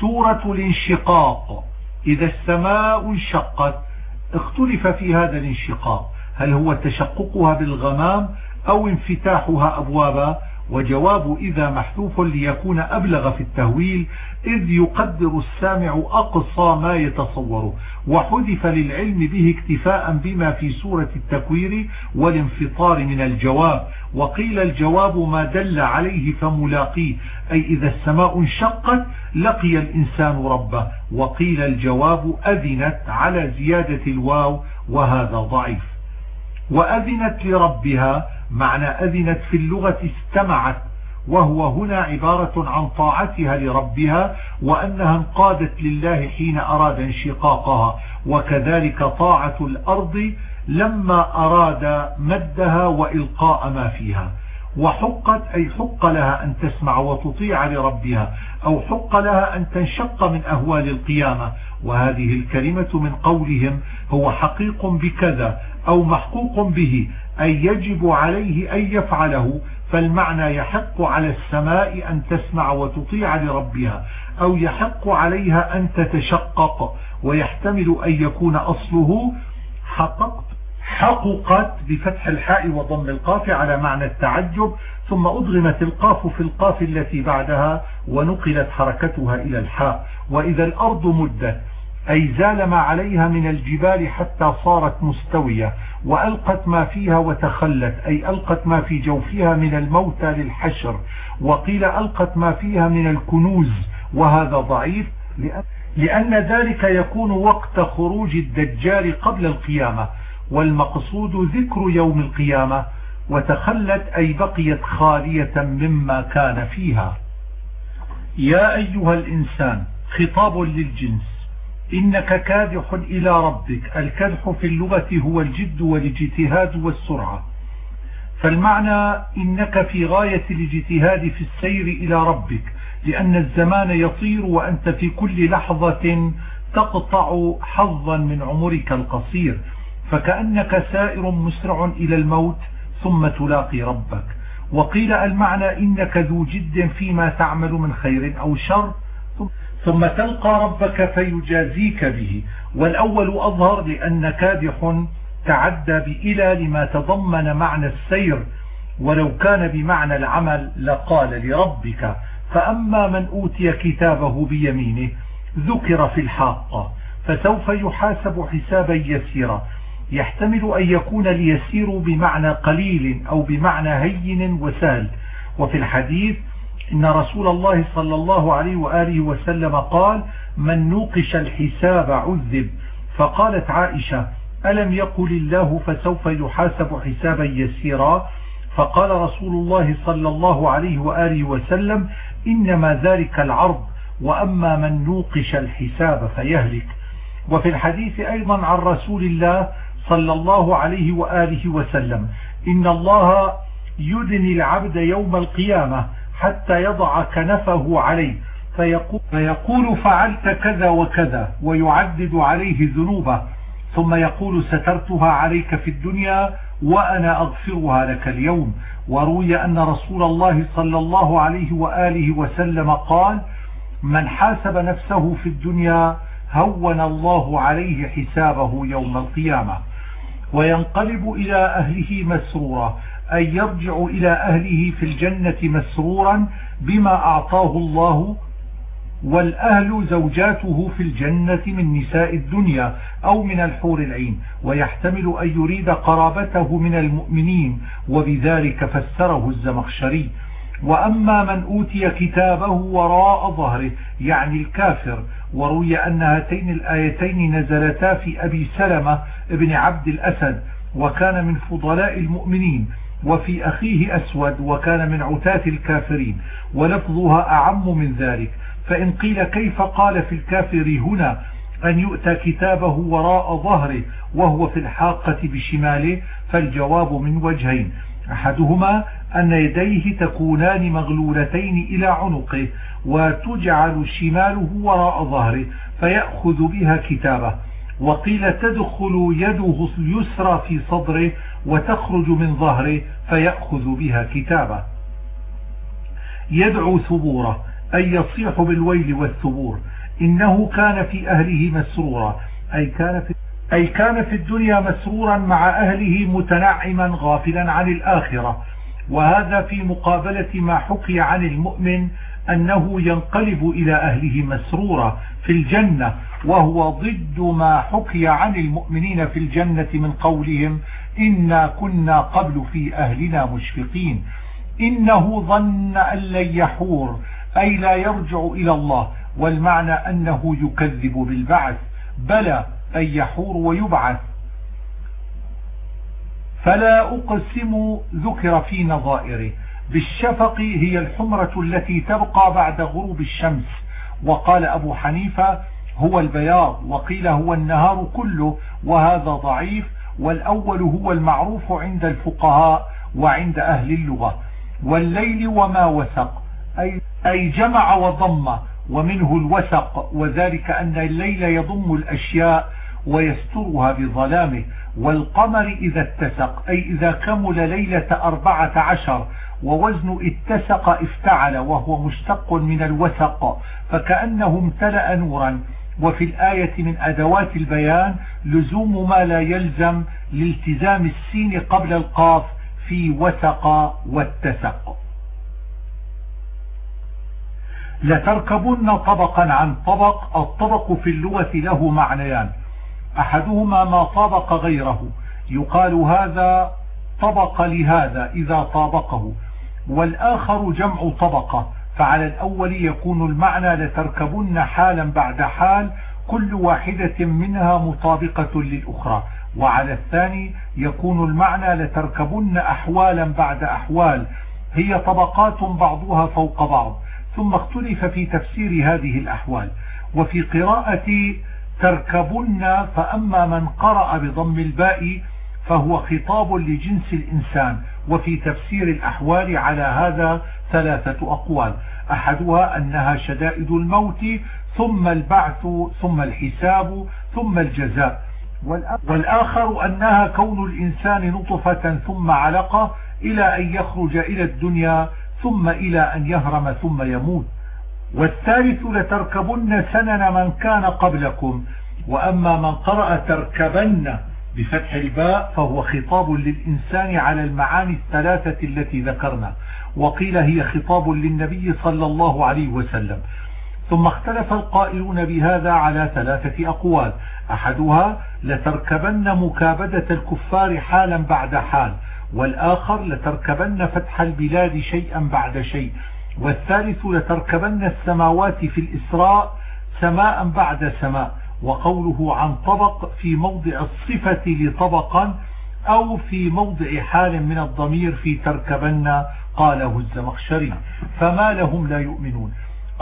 سورة الانشقاق. إذا السماء انشقت اختلف في هذا الانشقاق. هل هو تشققها بالغمام أو انفتاحها أبوابا؟ وجواب إذا محذوف ليكون أبلغ في التهويل إذ يقدر السامع أقصى ما يتصوره وحذف للعلم به اكتفاء بما في سورة التكوير والانفطار من الجواب وقيل الجواب ما دل عليه فملاقيه أي إذا السماء انشقت لقي الإنسان ربه وقيل الجواب أذنت على زيادة الواو وهذا ضعيف. وأذنت لربها معنى أذنت في اللغة استمعت وهو هنا عبارة عن طاعتها لربها وأنها انقادت لله حين أراد انشقاقها وكذلك طاعة الأرض لما أراد مدها وإلقاء ما فيها. وحقت أي حق لها أن تسمع وتطيع لربها أو حق لها أن تنشق من أهوال القيامة. وهذه الكلمة من قولهم هو حقيق بكذا أو محقوق به أي يجب عليه أن يفعله فالمعنى يحق على السماء أن تسمع وتطيع لربها أو يحق عليها أن تتشقق ويحتمل أن يكون أصله حققت حققت بفتح الحاء وضم القاف على معنى التعجب ثم أضغمت القاف في القاف التي بعدها ونقلت حركتها إلى الحاء. وإذا الأرض مدت أي زال ما عليها من الجبال حتى صارت مستوية وألقت ما فيها وتخلت أي ألقت ما في جوفها من الموتى للحشر وقيل ألقت ما فيها من الكنوز وهذا ضعيف لأن ذلك يكون وقت خروج الدجال قبل القيامة والمقصود ذكر يوم القيامة وتخلت أي بقيت خالية مما كان فيها. يا أيها الإنسان خطاب للجنس. إنك كادح إلى ربك. الكدح في اللغة هو الجد والاجتهاد والسرعة. فالمعنى إنك في غاية الاجتهاد في السير إلى ربك لأن الزمان يطير وأنت في كل لحظة تقطع حظا من عمرك القصير. فكأنك سائر مسرع إلى الموت ثم تلاقي ربك. وقيل المعنى إنك ذو جد فيما تعمل من خير أو شر ثم تلقى ربك فيجازيك به. والأول أظهر لأن كادح تعدى بإلى لما تضمن معنى السير ولو كان بمعنى العمل لقال لربك. فأما من أوتي كتابه بيمينه ذكر في الحاقة فسوف يحاسب حسابا يسيرا. يحتمل أن يكون ليسير بمعنى قليل أو بمعنى هين وسهل. وفي الحديث إن رسول الله صلى الله عليه وآله وسلم قال من نوقش الحساب عذب. فقالت عائشة ألم يقل الله فسوف يحاسب حسابا يسيرا؟ فقال رسول الله صلى الله عليه وآله وسلم إنما ذلك العرض وأما من نوقش الحساب فيهلك. وفي الحديث أيضا عن رسول الله صلى الله عليه وآله وسلم إن الله يدني العبد يوم القيامة حتى يضع كنفه عليه فيقول, فيقول فعلت كذا وكذا ويعدد عليه ذنوبه. ثم يقول سترتها عليك في الدنيا وأنا أغفرها لك اليوم. وروي أن رسول الله صلى الله عليه وآله وسلم قال من حاسب نفسه في الدنيا هون الله عليه حسابه يوم القيامة. وينقلب إلى أهله مسرورا. أي يرجع إلى أهله في الجنة مسرورا بما أعطاه الله والأهل زوجاته في الجنة من نساء الدنيا أو من الحور العين. ويحتمل أن يريد قرابته من المؤمنين وبذلك فسره الزمخشري. وأما من أوتي كتابه وراء ظهره يعني الكافر وروي أن هاتين الآيتين نزلتا في أبي سلمة ابن عبد الأسد وكان من فضلاء المؤمنين. وفي أخيه أسود وكان من عتاة الكافرين ولفظها أعم من ذلك. فإن قيل كيف قال في الكافر هنا أن يؤتى كتابه وراء ظهره وهو في الحاقة بشماله فالجواب من وجهين. أحدهما أن يديه تكونان مغلولتين إلى عنقه وتجعل شماله وراء ظهره فيأخذ بها كتابه. وقيل تدخل يده اليسرى في صدره وتخرج من ظهره فيأخذ بها كتابه. يدعو ثبوره أي يصيح بالويل والثبور. إنه كان في أهله مسرورا أي كان في أي كان في الدنيا مسرورا مع أهله متنعما غافلا عن الآخرة. وهذا في مقابلة ما حكي عن المؤمن أنه ينقلب إلى أهله مسرورا في الجنة وهو ضد ما حكي عن المؤمنين في الجنة من قولهم إنا كنا قبل في أهلنا مشفقين. إنه ظن أن لن يحور أي لا يرجع إلى الله. والمعنى أنه يكذب بالبعث. بلى أن يحور ويبعث. فلا أقسم ذكر في نظائره. بالشفق هي الحمرة التي تبقى بعد غروب الشمس. وقال أبو حنيفة هو البياض وقيل هو النهار كله وهذا ضعيف والأول هو المعروف عند الفقهاء وعند أهل اللغة. والليل وما وسق. أي, أي جمع وضم ومنه الوسق. وذلك أن الليل يضم الأشياء ويسترها بظلامه. والقمر إذا اتسق. أي إذا كمل ليلة أربعة عشر ووزن اتسق افتعل وهو مشتق من الوسق. فكأنه امتلأ نورا. وفي الآية من أدوات البيان لزوم ما لا يلزم لالتزام السين قبل القاف في وسق واتسق لتركبن طبقا عن طبق الطبق في اللغة له معنيان. أحدهما ما طابق غيره. يقال هذا طبق لهذا إذا طابقه. والآخر جمع طبقة. فعلى الأول يكون المعنى لتركبن حالا بعد حال كل واحدة منها مطابقة للأخرى. وعلى الثاني يكون المعنى لتركبن أحوالا بعد أحوال. هي طبقات بعضها فوق بعض. ثم اختلف في تفسير هذه الأحوال. وفي قراءة تركبن فأما من قرأ بضم الباء فهو خطاب لجنس الإنسان. وفي تفسير الأحوال على هذا ثلاثة أقوال. أحدها أنها شدائد الموت ثم البعث ثم الحساب ثم الجزاء. والآخر أنها كون الإنسان نطفة ثم علقة إلى أن يخرج إلى الدنيا ثم إلى أن يهرم ثم يموت. والثالث لتركبن سنن من كان قبلكم. وأما من قرأ تركبن بفتح الباء فهو خطاب للإنسان على المعاني الثلاثة التي ذكرنا. وقيل هي خطاب للنبي صلى الله عليه وسلم. ثم اختلف القائلون بهذا على ثلاثة أقوال. أحدها لتركبن مكابدة الكفار حالا بعد حال والآخر لتركبن فتح البلاد شيئا بعد شيء والثالث لتركبن السماوات في الإسراء سماء بعد سماء وقوله عن طبق في موضع الصفة لطبقا أو في موضع حال من الضمير في تركبن قاله الزمخشري فما لهم لا يؤمنون.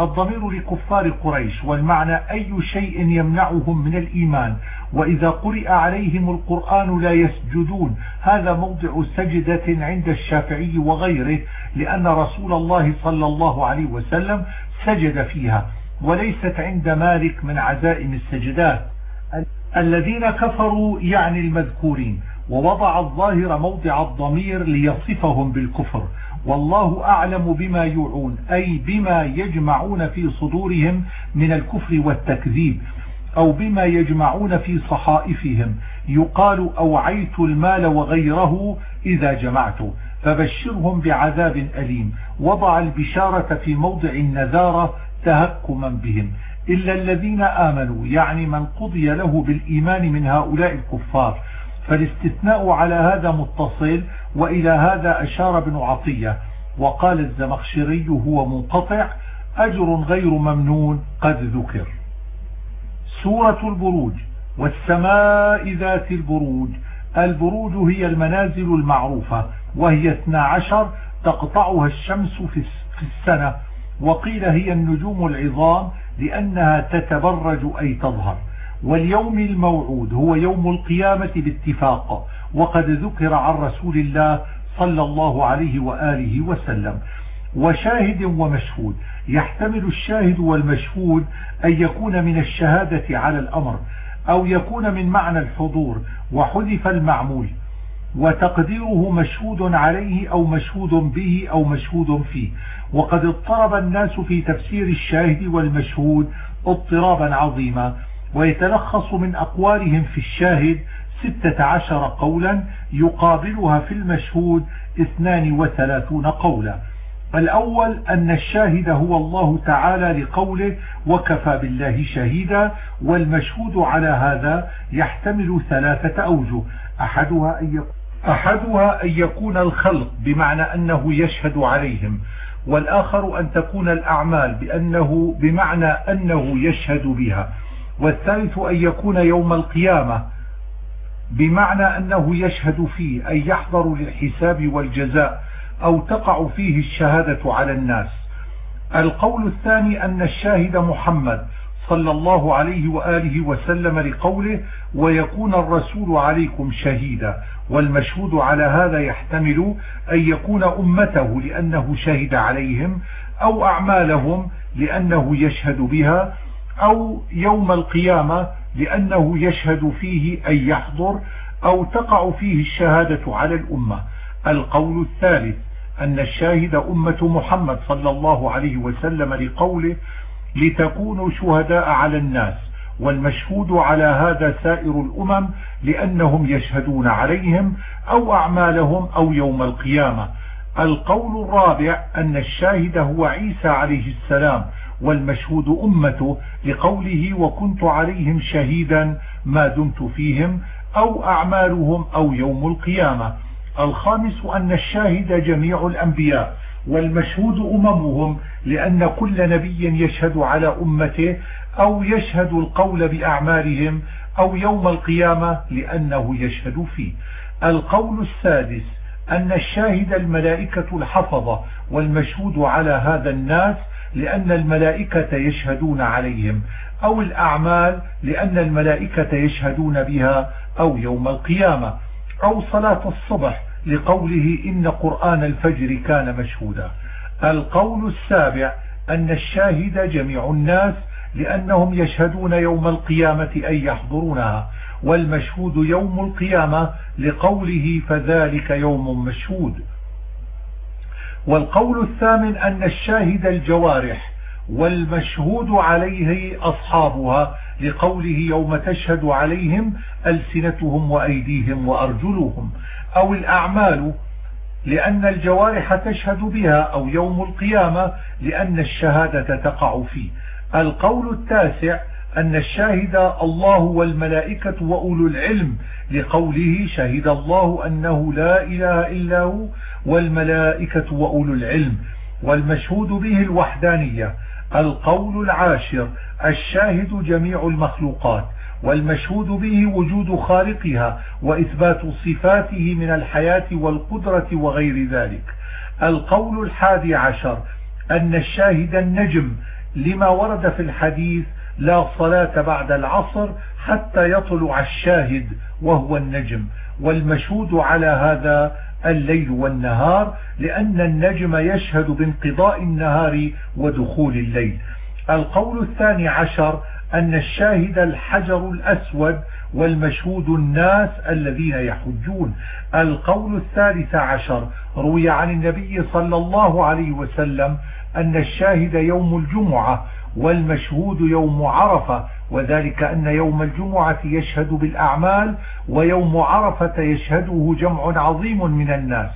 الضمير لكفار قريش والمعنى أي شيء يمنعهم من الإيمان. وإذا قرئ عليهم القرآن لا يسجدون. هذا موضع سجدة عند الشافعي وغيره لأن رسول الله صلى الله عليه وسلم سجد فيها. وليست عند مالك من عزائم السجدات. الذين كفروا يعني المذكورين. ووضع الظاهر موضع الضمير ليصفهم بالكفر. والله أعلم بما يوعون أي بما يجمعون في صدورهم من الكفر والتكذيب أو بما يجمعون في صحائفهم. يقال أوعيت المال وغيره إذا جمعت فبشرهم بعذاب أليم. وضع البشارة في موضع النذارة تهكما بهم. إلا الذين آمنوا يعني من قضي له بالإيمان من هؤلاء الكفار. فالاستثناء على هذا متصل وإلى هذا أشار ابن عطية وقال الزمخشري هو منقطع أجر غير ممنون قد ذكر. سورة البروج والسماء ذات البروج. البروج هي المنازل المعروفة وهي 12 تقطعها الشمس في السنة وقيل هي النجوم العظام لأنها تتبرج أي تظهر. واليوم الموعود هو يوم القيامة باتفاق وقد ذكر عن رسول الله صلى الله عليه وآله وسلم. وشاهد ومشهود يحتمل الشاهد والمشهود أن يكون من الشهادة على الأمر أو يكون من معنى الحضور وحذف المعمول. وتقديره مشهود عليه أو مشهود به أو مشهود فيه. وقد اضطرب الناس في تفسير الشاهد والمشهود اضطرابا عظيما. ويتلخص من أقوالهم في الشاهد ستة عشر قولا يقابلها في المشهود اثنان وثلاثون قولا. الأول أن الشاهد هو الله تعالى لقوله وكفى بالله شهيدا والمشهود على هذا يحتمل ثلاثة أوجه. أحدها أن يكون أحدها أن يكون الخلق بمعنى أنه يشهد عليهم. والآخر أن تكون الأعمال بأنه بمعنى أنه يشهد بها. والثالث أن يكون يوم القيامة بمعنى أنه يشهد فيه أي يحضر للحساب والجزاء أو تقع فيه الشهادة على الناس. القول الثاني أن الشاهد محمد صلى الله عليه وآله وسلم لقوله ويكون الرسول عليكم شهيدا. والمشهود على هذا يحتمل أن يكون أمته لأنه شهد عليهم أو أعمالهم لأنه يشهد بها أو يوم القيامة لأنه يشهد فيه أن يحضر أو تقع فيه الشهادة على الأمة. القول الثالث أن الشاهد أمة محمد صلى الله عليه وسلم لقوله لتكونوا شهداء على الناس والمشهود على هذا سائر الأمم لأنهم يشهدون عليهم أو أعمالهم أو يوم القيامة. القول الرابع أن الشاهد هو عيسى عليه السلام والمشهود أمته لقوله وكنت عليهم شهيدا ما دمت فيهم أو أعمالهم أو يوم القيامة. الخامس أن الشاهد جميع الأنبياء والمشهود أممهم لأن كل نبي يشهد على أمته أو يشهد القول بأعمالهم أو يوم القيامة لأنه يشهد فيه. القول السادس أن الشاهد الملائكة الحفظة والمشهود على هذا الناس لأن الملائكة يشهدون عليهم أو الأعمال لأن الملائكة يشهدون بها أو يوم القيامة أو صلاة الصبح لقوله إن قرآن الفجر كان مشهودا. القول السابع أن الشاهد جميع الناس لأنهم يشهدون يوم القيامة أي يحضرونها والمشهود يوم القيامة لقوله فذلك يوم مشهود. والقول الثامن أن الشاهد الجوارح والمشهود عليه أصحابها لقوله يوم تشهد عليهم ألسنتهم وأيديهم وأرجلهم أو الأعمال لأن الجوارح تشهد بها أو يوم القيامة لأن الشهادة تقع فيه. القول التاسع أن الشاهد الله والملائكة وأولو العلم لقوله شهد الله أنه لا إله إلا هو والملائكة وأولو العلم. والمشهود به الوحدانية القول العاشر الشاهد جميع المخلوقات. والمشهود به وجود خالقها وإثبات صفاته من الحياة والقدرة وغير ذلك. القول الحادي عشر أن الشاهد النجم لما ورد في الحديث لا صلاة بعد العصر حتى يطلع الشاهد وهو النجم. والمشهود على هذا الليل والنهار لأن النجم يشهد بانقضاء النهار ودخول الليل. القول الثاني عشر أن الشاهد الحجر الأسود والمشهود الناس الذين يحجون. القول الثالث عشر روي عن النبي صلى الله عليه وسلم أن الشاهد يوم الجمعة والمشهود يوم عرفة وذلك أن يوم الجمعة يشهد بالأعمال ويوم عرفة يشهده جمع عظيم من الناس.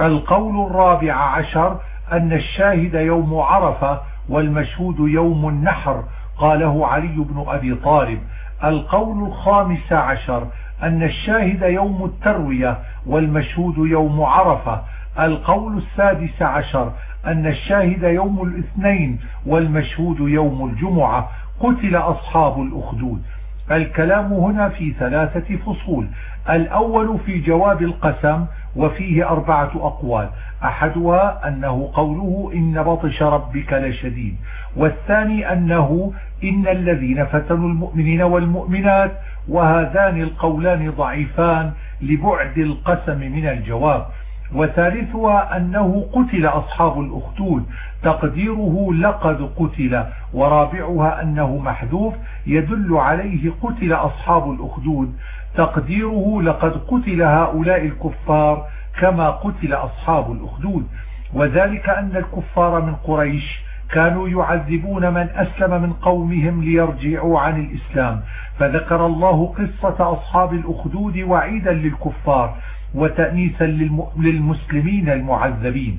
القول الرابع عشر أن الشاهد يوم عرفة والمشهود يوم النحر قاله علي بن أبي طالب. القول الخامس عشر أن الشاهد يوم التروية والمشهود يوم عرفة. القول السادس عشر أن الشاهد يوم الاثنين والمشهود يوم الجمعة قتل أصحاب الأخدود. الكلام هنا في ثلاثة فصول. الأول في جواب القسم وفيه أربعة أقوال. أحدها أنه قوله إن بطش ربك لشديد. والثاني أنه إن الذين فتنوا المؤمنين والمؤمنات وهذان القولان ضعيفان لبعد القسم من الجواب. وثالثها أنه قتل أصحاب الأخدود. تقديره لقد قتل ورابعها أنه محذوف يدل عليه قتل أصحاب الأخدود. تقديره لقد قتل هؤلاء الكفار كما قتل أصحاب الأخدود. وذلك أن الكفار من قريش كانوا يعذبون من أسلم من قومهم ليرجعوا عن الإسلام. فذكر الله قصة أصحاب الأخدود وعيدا للكفار. وتأنيسا للمسلمين المعذبين.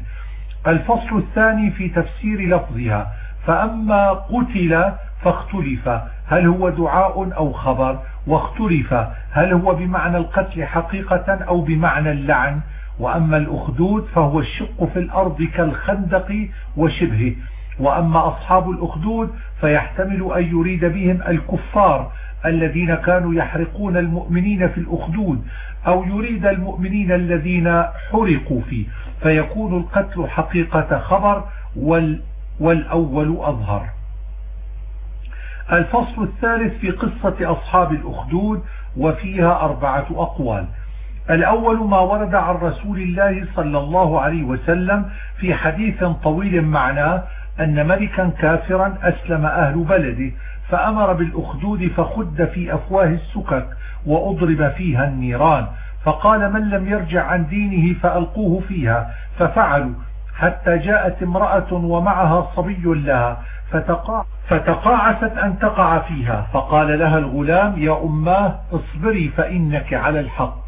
الفصل الثاني في تفسير لفظها. فأما قتل فاختلف. هل هو دعاء أو خبر؟ واختلف. هل هو بمعنى القتل حقيقة أو بمعنى اللعن؟ وأما الأخدود فهو الشق في الأرض كالخندق وشبهه. وأما أصحاب الأخدود فيحتمل أن يريد بهم الكفار الذين كانوا يحرقون المؤمنين في الأخدود. أو يريد المؤمنين الذين حرقوا فيه فيكون القتل حقيقة خبر والأول أظهر. الفصل الثالث في قصة أصحاب الأخدود وفيها أربعة أقوال. الأول ما ورد عن رسول الله صلى الله عليه وسلم في حديث طويل معناه أن ملكا كافرا أسلم أهل بلده فأمر بالأخدود فخد في أفواه السكك وأضرب فيها النيران. فقال من لم يرجع عن دينه فألقوه فيها. ففعلوا. حتى جاءت امرأة ومعها صبي لها. فتقع فتقاعست أن تقع فيها. فقال لها الغلام يا أماه اصبري فإنك على الحق.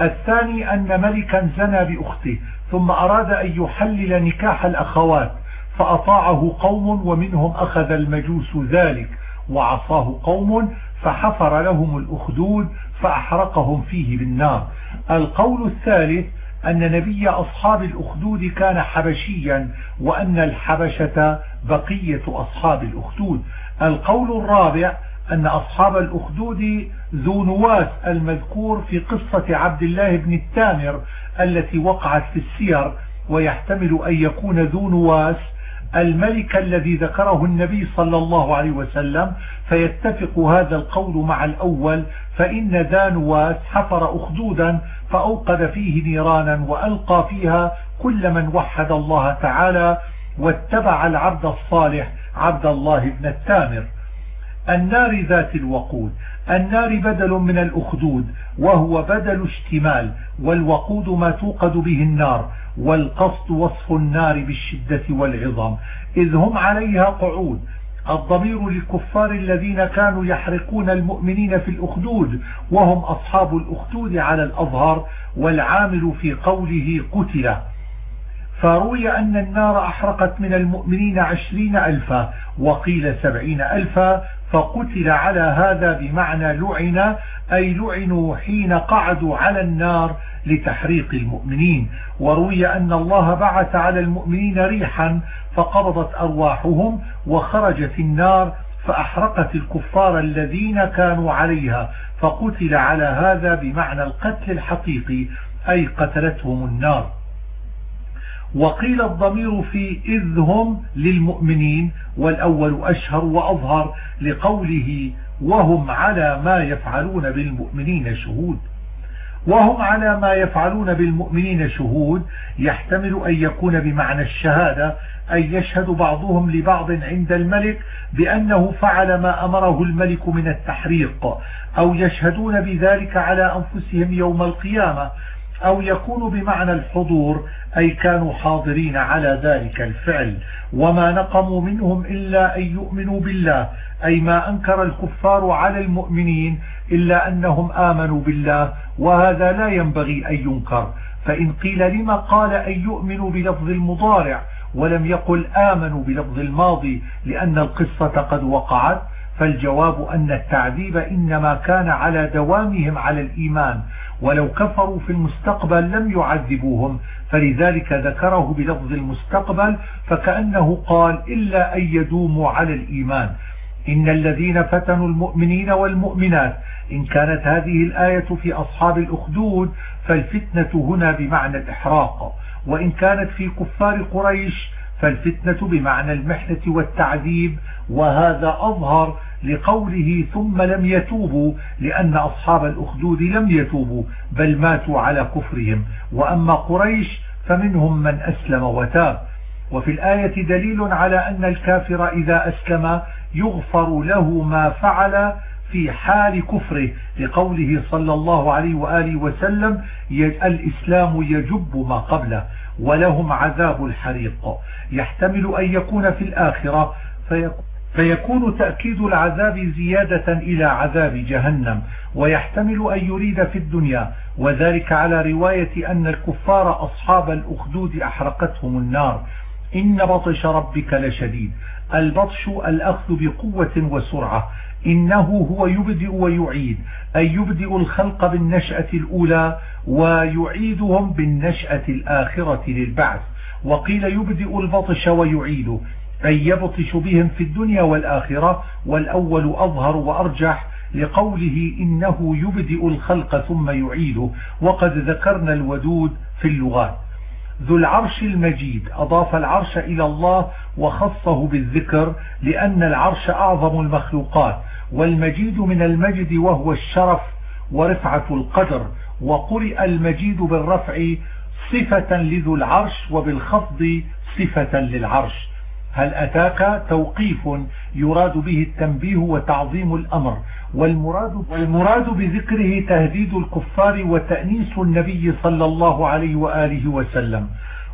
الثاني أن ملكا زنى بأخته ثم أراد أن يحلل نكاح الأخوات. فأطاعه قوم ومنهم أخذ المجوس ذلك. وعصاه قوم فحفر لهم الأخدود فأحرقهم فيه بالنار. القول الثالث أن نبي أصحاب الأخدود كان حبشيا وأن الحبشة بقية أصحاب الأخدود. القول الرابع أن أصحاب الأخدود ذو نواس المذكور في قصة عبد الله بن التامر التي وقعت في السير ويحتمل أن يكون ذو نواس الملك الذي ذكره النبي صلى الله عليه وسلم فيتفق هذا القول مع الأول فإن دانواس حفر أخدودا فأوقد فيه نيرانا وألقى فيها كل من وحد الله تعالى واتبع العبد الصالح عبد الله بن التامر. النار ذات الوقود. النار بدل من الأخدود وهو بدل اشتمال والوقود ما توقد به النار. والقصد وصف النار بالشدة والعظم إذ هم عليها قعود. الضمير للكفار الذين كانوا يحرقون المؤمنين في الأخدود وهم أصحاب الأخدود على الأظهر والعامل في قوله قتل. فروي أن النار أحرقت من المؤمنين عشرين ألفا وقيل سبعين ألفا فقتل على هذا بمعنى لعن أي لعنوا حين قعدوا على النار لتحريق المؤمنين. وروي أن الله بعث على المؤمنين ريحا فقبضت أرواحهم وخرجت النار فأحرقت الكفار الذين كانوا عليها فقتل على هذا بمعنى القتل الحقيقي أي قتلتهم النار. وقيل الضمير في إذ هم للمؤمنين والأول أشهر وأظهر لقوله وهم على ما يفعلون بالمؤمنين شهود. وهم على ما يفعلون بالمؤمنين شهود يحتمل أن يكون بمعنى الشهادة أن يشهد بعضهم لبعض عند الملك بأنه فعل ما أمره الملك من التحريق أو يشهدون بذلك على أنفسهم يوم القيامة أو يكون بمعنى الحضور أي كانوا حاضرين على ذلك الفعل. وما نقموا منهم إلا أن يؤمنوا بالله أي ما أنكر الكفار على المؤمنين إلا أنهم آمنوا بالله وهذا لا ينبغي أن ينكر. فإن قيل لما قال أن يؤمنوا بلفظ المضارع ولم يقل آمنوا بلفظ الماضي لأن القصة قد وقعت فالجواب أن التعذيب إنما كان على دوامهم على الإيمان. ولو كفروا في المستقبل لم يعذبوهم فلذلك ذكره بلفظ المستقبل فكأنه قال إلا أن يدوموا على الإيمان. إن الذين فتنوا المؤمنين والمؤمنات إن كانت هذه الآية في أصحاب الأخدود فالفتنة هنا بمعنى الإحراق. وإن كانت في كفار قريش فالفتنة بمعنى المحنة والتعذيب. وهذا أظهر لقوله ثم لم يتوبوا لأن أصحاب الأخدود لم يتوبوا بل ماتوا على كفرهم. وأما قريش فمنهم من أسلم وتاب. وفي الآية دليل على أن الكافر إذا أسلم يغفر له ما فعل في حال كفره. لقوله صلى الله عليه وآله وسلم الإسلام يجب ما قبله ولهم عذاب الحريق. يحتمل أن يكون في الآخرة فيكون فيكون تأكيد العذاب زيادة إلى عذاب جهنم ويحتمل أن يريد في الدنيا. وذلك على رواية أن الكفار أصحاب الأخدود أحرقتهم النار. إن بطش ربك لشديد. البطش الأخذ بقوة وسرعة. إنه هو يبدئ ويعيد. أي يبدئ الخلق بالنشأة الأولى ويعيدهم بالنشأة الآخرة للبعث. وقيل يبدئ البطش ويعيد أي يبطش بهم في الدنيا والآخرة والأول أظهر وأرجح لقوله إنه يبدئ الخلق ثم يعيده. وقد ذكرنا الودود في اللغات. ذو العرش المجيد. أضاف العرش إلى الله وخصه بالذكر لأن العرش أعظم المخلوقات. والمجيد من المجد وهو الشرف ورفعة القدر. وقرئ المجيد بالرفع صفة لذو العرش وبالخفض صفة للعرش. هل أتاك توقيف يراد به التنبيه وتعظيم الأمر والمراد, والمراد بذكره تهديد الكفار وتأنيس النبي صلى الله عليه وآله وسلم.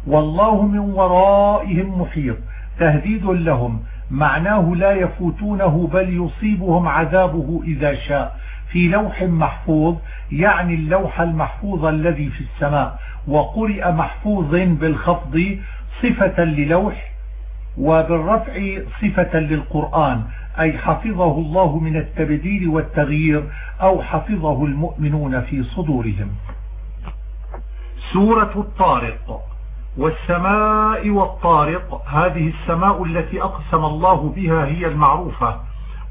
والله من ورائهم محيط تهديد لهم معناه لا يفوتونه بل يصيبهم عذابه إذا شاء. في لوح محفوظ يعني اللوح المحفوظ الذي في السماء وقرئ محفوظ بالخفض صفة للوح وبالرفع صفة للقرآن أي حفظه الله من التبديل والتغيير أو حفظه المؤمنون في صدورهم. سورة الطارق. والسماء والطارق هذه السماء التي أقسم الله بها هي المعروفة.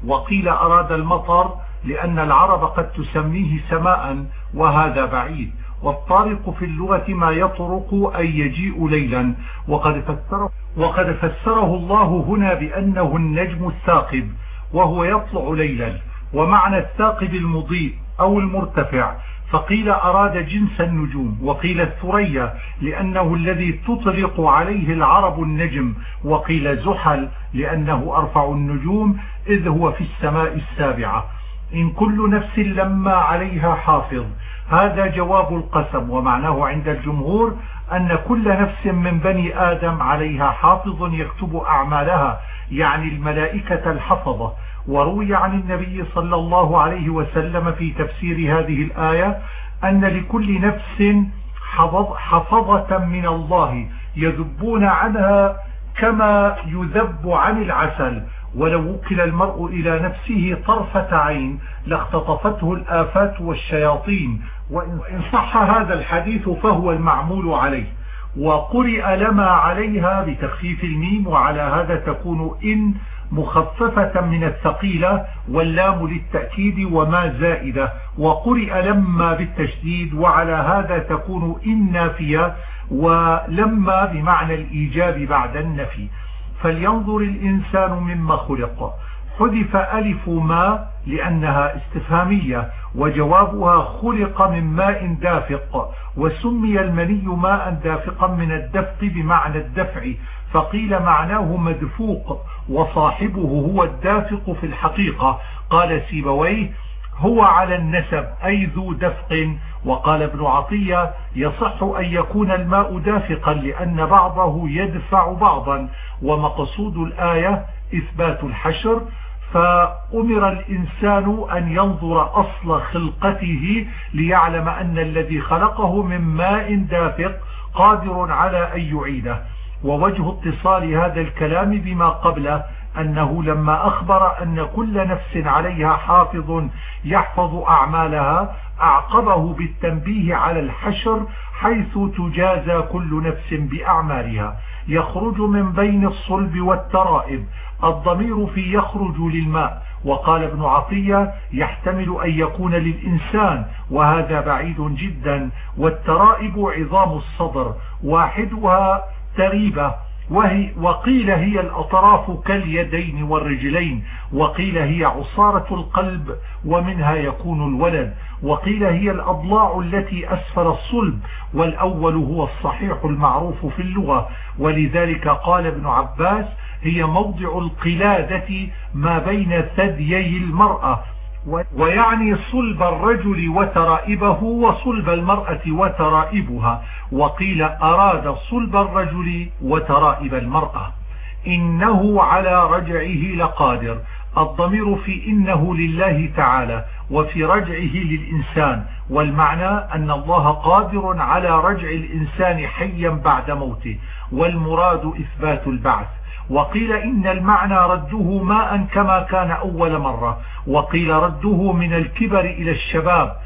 وقيل أراد المطر لأن العرب قد تسميه سماء وهذا بعيد. والطارق في اللغة ما يطرق أي يجيء ليلا. وقد فسره, وقد فسره الله هنا بأنه النجم الثاقب وهو يطلع ليلا. ومعنى الثاقب المضيء أو المرتفع فقيل أراد جنس النجوم وقيل الثريا لأنه الذي تطلق عليه العرب النجم وقيل زحل لأنه أرفع النجوم إذ هو في السماء السابعة. إن كل نفس لما عليها حافظ. هذا جواب القسم ومعناه عند الجمهور أن كل نفس من بني آدم عليها حافظ يكتب أعمالها يعني الملائكة الحفظة. وروي عن النبي صلى الله عليه وسلم في تفسير هذه الآية أن لكل نفس حفظة من الله يذبون عنها كما يذب عن العسل. ولو وكل المرء إلى نفسه طرفة عين لاختطفته الآفات والشياطين. وإن صح هذا الحديث فهو المعمول عليه وقرئ لما عليها بتخفيف الميم وعلى هذا تكون إن مخففة من الثقيلة واللام للتأكيد وما زائدة. وقرئ لما بالتشديد وعلى هذا تكون إن نافية ولما بمعنى الإيجاب بعد النفي. فلينظر الإنسان مما خلق. حذف ألف ما لأنها استفهامية وجوابها خلق من ماء دافق وسمي المني ماء دافقا من الدفق بمعنى الدفع فقيل معناه مدفوق وصاحبه هو الدافق في الحقيقة. قال سيبويه هو على النسب أي ذو دفق. وقال ابن عطية يصح أن يكون الماء دافقا لأن بعضه يدفع بعضا. ومقصود الآية إثبات الحشر فأمر الإنسان أن ينظر أصل خلقته ليعلم أن الذي خلقه من ماء دافق قادر على أن يعيده. ووجه اتصال هذا الكلام بما قبله أنه لما أخبر أن كل نفس عليها حافظ يحفظ أعمالها أعقبه بالتنبيه على الحشر حيث تجازى كل نفس بأعمالها. يخرج من بين الصلب والترائب الضمير في يخرج للماء. وقال ابن عطية يحتمل أن يكون للإنسان وهذا بعيد جدا. والترائب عظام الصدر واحدها تريبة. وهي وقيل هي الأطراف كاليدين والرجلين. وقيل هي عصارة القلب ومنها يكون الولد. وقيل هي الأضلاع التي أسفل الصلب. والأول هو الصحيح المعروف في اللغة. ولذلك قال ابن عباس هي موضع القلادة ما بين ثديي المرأة ويعني صلب الرجل وترائبه وصلب المرأة وترائبها. وقيل أراد صلب الرجل وترائب المرأة. إنه على رجعه لقادر. الضمير في إنه لله تعالى وفي رجعه للإنسان. والمعنى أن الله قادر على رجع الإنسان حيا بعد موته. والمراد إثبات البعث. وقيل إن المعنى رده ماء كما كان أول مرة وقيل رده من الكبر إلى الشباب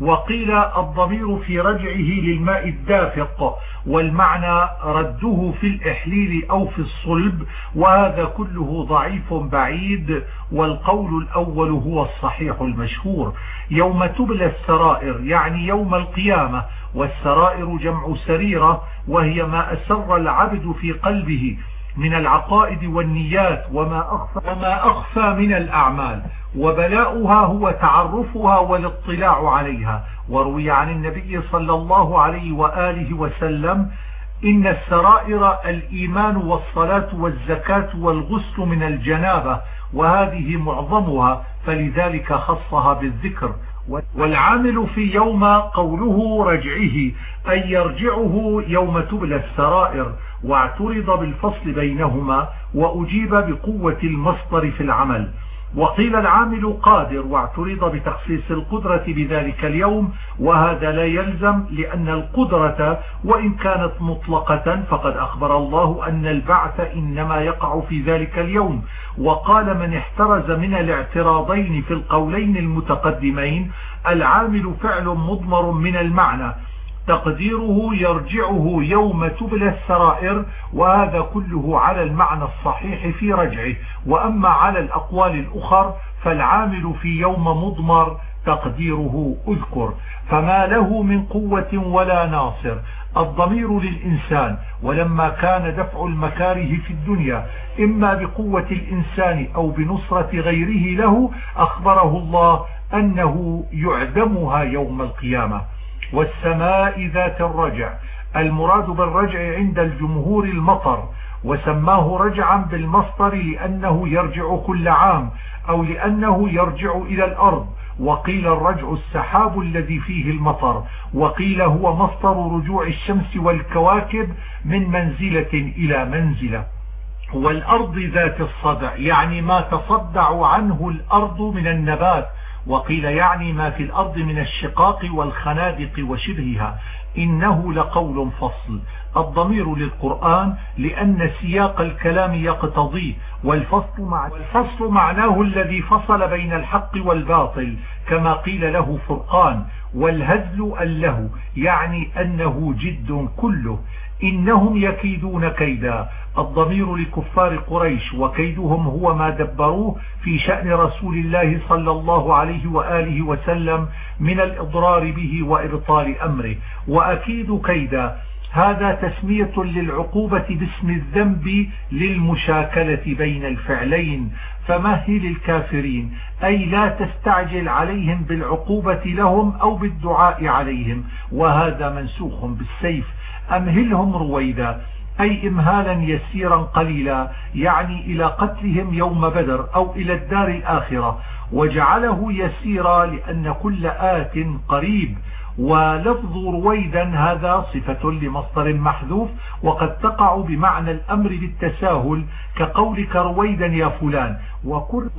وقيل الضمير في رجعه للماء الدافق والمعنى رده في الإحليل أو في الصلب وهذا كله ضعيف بعيد والقول الأول هو الصحيح المشهور. يوم تبلى السرائر يعني يوم القيامة والسرائر جمع سريرة وهي ما أسر العبد في قلبه. من العقائد والنيات وما أخفى, وما أخفى من الأعمال وبلاؤها هو تعرفها والاطلاع عليها. وروي عن النبي صلى الله عليه وآله وسلم إن السرائر الإيمان والصلاة والزكاة والغسل من الجنابة وهذه معظمها فلذلك خصها بالذكر. والعامل في يوم قوله رجعه أي يرجعه يوم تبلى السرائر. واعترض بالفصل بينهما وأجيب بقوة المصدر في العمل. وقيل العامل قادر واعترض بتخصيص القدرة بذلك اليوم وهذا لا يلزم لأن القدرة وإن كانت مطلقة فقد أخبر الله أن البعث إنما يقع في ذلك اليوم. وقال من احترز من الاعتراضين في القولين المتقدمين العامل فعل مضمر من المعنى. تقديره يرجعه يوم تبلى السرائر وهذا كله على المعنى الصحيح في رجعه. وأما على الأقوال الأخر فالعامل في يوم مضمر تقديره أذكر. فما له من قوة ولا ناصر. الضمير للإنسان ولما كان دفع المكاره في الدنيا إما بقوة الإنسان أو بنصرة غيره له أخبره الله أنه يعدمها يوم القيامة. والسماء ذات الرجع. المراد بالرجع عند الجمهور المطر وسماه رجعا بالمصدر لأنه يرجع كل عام أو لأنه يرجع إلى الأرض. وقيل الرجع السحاب الذي فيه المطر وقيل هو مصدر رجوع الشمس والكواكب من منزلة إلى منزلة. والأرض ذات الصدع يعني ما تصدع عنه الأرض من النبات وقيل يعني ما في الأرض من الشقاق والخنادق وشبهها إنه لقول فصل. الضمير للقرآن لأن سياق الكلام يقتضيه والفصل, مع والفصل معناه الذي فصل بين الحق والباطل كما قيل له فرقان والهزل أله يعني أنه جد كله. إنهم يكيدون كيدا الضمير لكفار قريش وكيدهم هو ما دبروه في شأن رسول الله صلى الله عليه وآله وسلم من الإضرار به وإبطال أمره. وأكيد كيدا هذا تسمية للعقوبة باسم الذنب للمشاكلة بين الفعلين فمهل الكافرين أي لا تستعجل عليهم بالعقوبة لهم أو بالدعاء عليهم وهذا منسوخ بالسيف. أمهلهم رويدا. أي إمهالا يسيرا قليلا يعني إلى قتلهم يوم بدر أو إلى الدار الآخرة. وجعله يسيرا لأن كل آت قريب. ولفظ رويدا هذا صفة لمصدر محذوف. وقد تقع بمعنى الأمر بالتساهل كقولك رويدا يا فلان.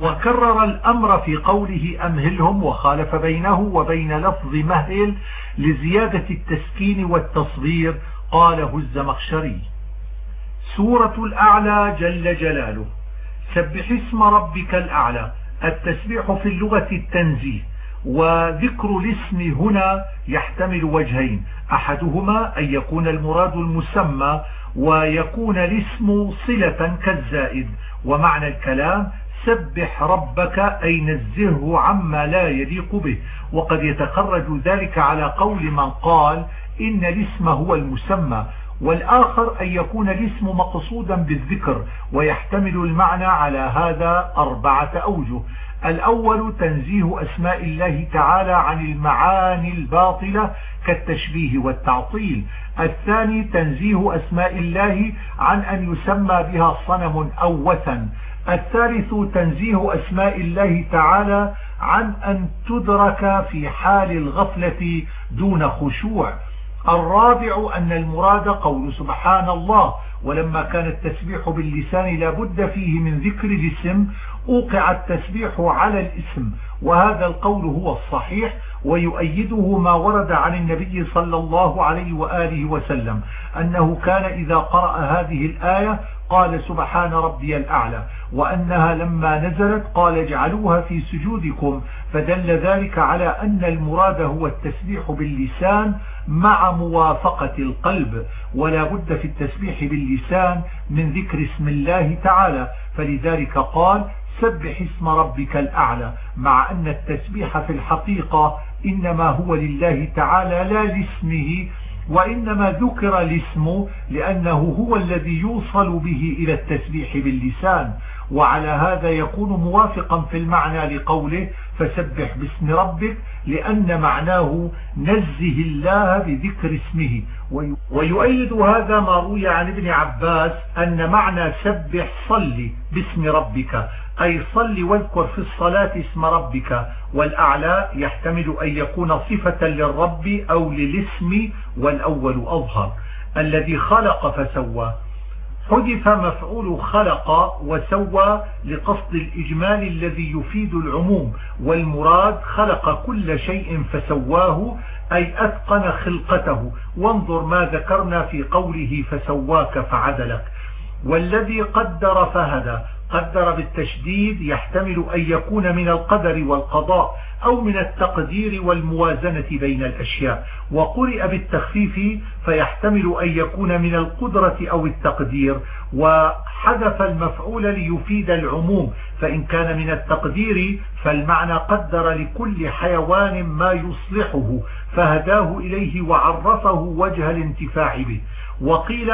وكرر الأمر في قوله أمهلهم وخالف بينه وبين لفظ مهل لزيادة التسكين والتصغير قاله الزمخشري. سورة الأعلى جل جلاله. سبح اسم ربك الأعلى. التسبيح في اللغة التنزيه. وذكر الاسم هنا يحتمل وجهين. أحدهما أن يكون المراد المسمى ويكون الاسم صلة كالزائد. ومعنى الكلام سبح ربك أي نزهه عما لا يليق به. وقد يتخرج ذلك على قول من قال إن الاسم هو المسمى. والآخر أن يكون الاسم مقصودا بالذكر ويحتمل المعنى على هذا أربعة أوجه. الأول تنزيه أسماء الله تعالى عن المعاني الباطلة كالتشبيه والتعطيل. الثاني تنزيه أسماء الله عن أن يسمى بها صنم أو وثن. الثالث تنزيه أسماء الله تعالى عن أن تدرك في حال الغفلة دون خشوع. الرابع أن المراد قول سبحان الله ولما كان التسبيح باللسان لابد فيه من ذكر الاسم أوقع التسبيح على الاسم وهذا القول هو الصحيح ويؤيده ما ورد عن النبي صلى الله عليه وآله وسلم أنه كان إذا قرأ هذه الآية قال سبحان ربي الأعلى وأنها لما نزلت قال اجعلوها في سجودكم فدل ذلك على أن المراد هو التسبيح باللسان مع موافقة القلب ولا بد في التسبيح باللسان من ذكر اسم الله تعالى. فلذلك قال سبح اسم ربك الأعلى مع أن التسبيح في الحقيقة إنما هو لله تعالى لا لاسمه وإنما ذكر الاسم لأنه هو الذي يوصل به إلى التسبيح باللسان. وعلى هذا يكون موافقا في المعنى لقوله فسبح باسم ربك لأن معناه نزه الله بذكر اسمه. ويؤيد هذا ما روي عن ابن عباس أن معنى سبح صل باسم ربك أي صل واذكر في الصلاة اسم ربك والأعلى يحتمل أن يكون صفة للرب أو للاسم والأول أظهر. الذي خلق فسوى. حذف مفعول خلق وسوى لقصد الإجمال الذي يفيد العموم والمراد خلق كل شيء فسواه أي أتقن خلقته. وانظر ما ذكرنا في قوله فسواك فعدلك. والذي قدر فهدى. قدر بالتشديد يحتمل أن يكون من القدر والقضاء أو من التقدير والموازنة بين الأشياء. وقرئ بالتخفيف فيحتمل أن يكون من القدرة أو التقدير. وحذف المفعول ليفيد العموم فإن كان من التقدير فالمعنى قدر لكل حيوان ما يصلحه فهداه إليه وعرفه وجه الانتفاع به. وقيل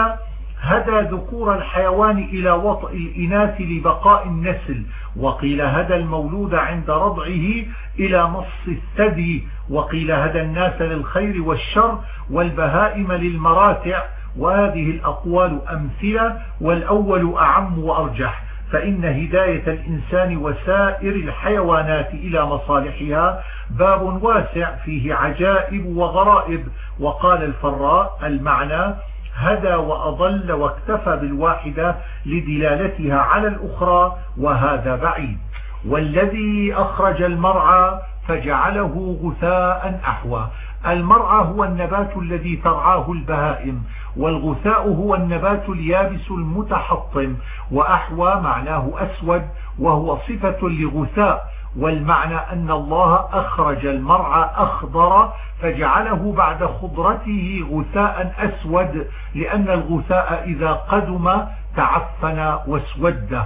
هدى ذكور الحيوان إلى وطء الإناث لبقاء النسل. وقيل هدى المولود عند رضعه إلى مص الثدي. وقيل هدى الناس للخير والشر والبهائم للمراتع وهذه الأقوال أمثلة والأول أعم وأرجح. فإن هداية الإنسان وسائر الحيوانات إلى مصالحها باب واسع فيه عجائب وغرائب. وقال الفراء المعنى هدى وأضل واكتفى بالواحدة لدلالتها على الأخرى وهذا بعيد. والذي أخرج المرعى فجعله غثاء أحوى. المرعى هو النبات الذي ترعاه البهائم والغثاء هو النبات اليابس المتحطم وأحوى معناه أسود وهو صفة لغثاء. والمعنى أن الله أخرج المرعى أخضر فجعله بعد خضرته غثاء أسود لأن الغثاء إذا قدم تعفن واسود.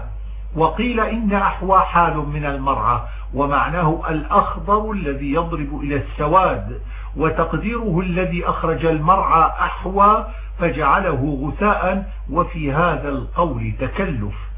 وقيل إن أحوى حال من المرعى ومعناه الأخضر الذي يضرب إلى السواد. وتقديره الذي أخرج المرعى أحوى فجعله غثاء وفي هذا القول تكلف.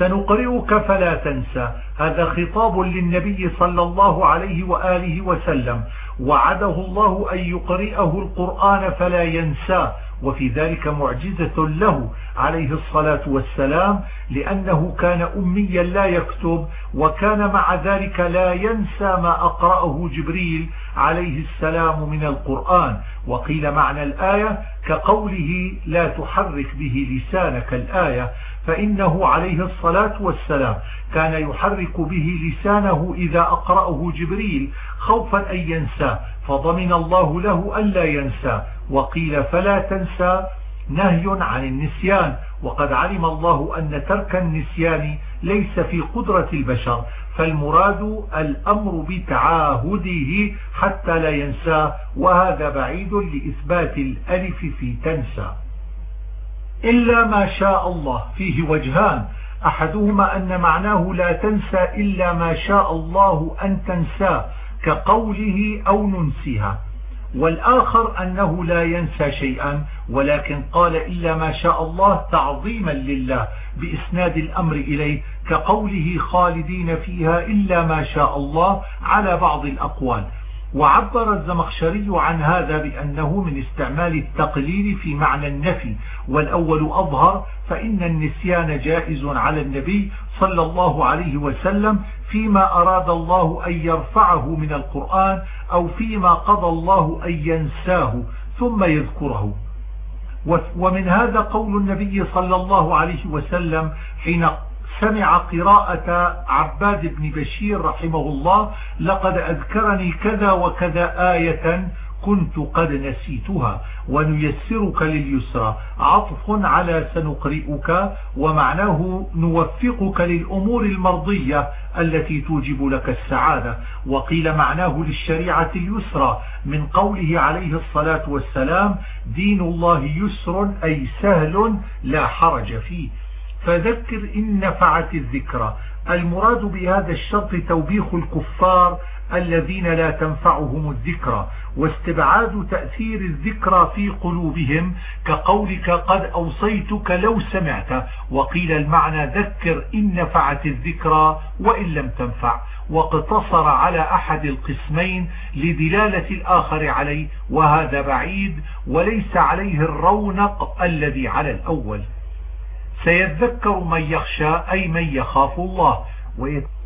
سنقرئك فلا تنسى. هذا خطاب للنبي صلى الله عليه وآله وسلم. وعده الله أن يقرئه القرآن فلا ينساه. وفي ذلك معجزة له عليه الصلاة والسلام لأنه كان أميا لا يكتب وكان مع ذلك لا ينسى ما أقرأه جبريل عليه السلام من القرآن. وقيل معنى الآية كقوله لا تحرك به لسانك الآية. فإنه عليه الصلاة والسلام كان يحرك به لسانه إذا أقرأه جبريل خوفا أن ينسى فضمن الله له ألا ينسى وقيل فلا تنسى نهي عن النسيان. وقد علم الله أن ترك النسيان ليس في قدرة البشر فالمراد الأمر بتعاهده حتى لا ينسى وهذا بعيد لإثبات الألف في تنسى. إلا ما شاء الله. فيه وجهان. أحدهما أن معناه لا تنسى إلا ما شاء الله أن تنسى كقوله أو ننسيها. والآخر أنه لا ينسى شيئا ولكن قال إلا ما شاء الله تعظيما لله بإسناد الأمر إليه كقوله خالدين فيها إلا ما شاء الله على بعض الأقوال. وعبر الزمخشري عن هذا بأنه من استعمال التقليل في معنى النفي والأول أظهر فإن النسيان جائز على النبي صلى الله عليه وسلم فيما أراد الله أن يرفعه من القرآن أو فيما قضى الله أن ينساه ثم يذكره. ومن هذا قول النبي صلى الله عليه وسلم حين سمع قراءة عباد بن بشير رحمه الله لقد أذكرني كذا وكذا آية كنت قد نسيتها ونيسرك لليسرى. عطف على سنقرئك ومعناه نوفقك للأمور المرضية التي توجب لك السعادة. وقيل معناه للشريعة اليسرى من قوله عليه الصلاة والسلام دين الله يسر أي سهل لا حرج فيه. فذكر إن نفعت الذكرى. المراد بهذا الشرط توبيخ الكفار الذين لا تنفعهم الذكرى واستبعاد تأثير الذكرى في قلوبهم كقولك قد أوصيتك لو سمعت وقيل المعنى ذكر إن نفعت الذكرى وإن لم تنفع واقتصر على أحد القسمين لدلالة الآخر عليه وهذا بعيد وليس عليه الرونق الذي على الأول. سيذكر من يخشى أي من يخاف الله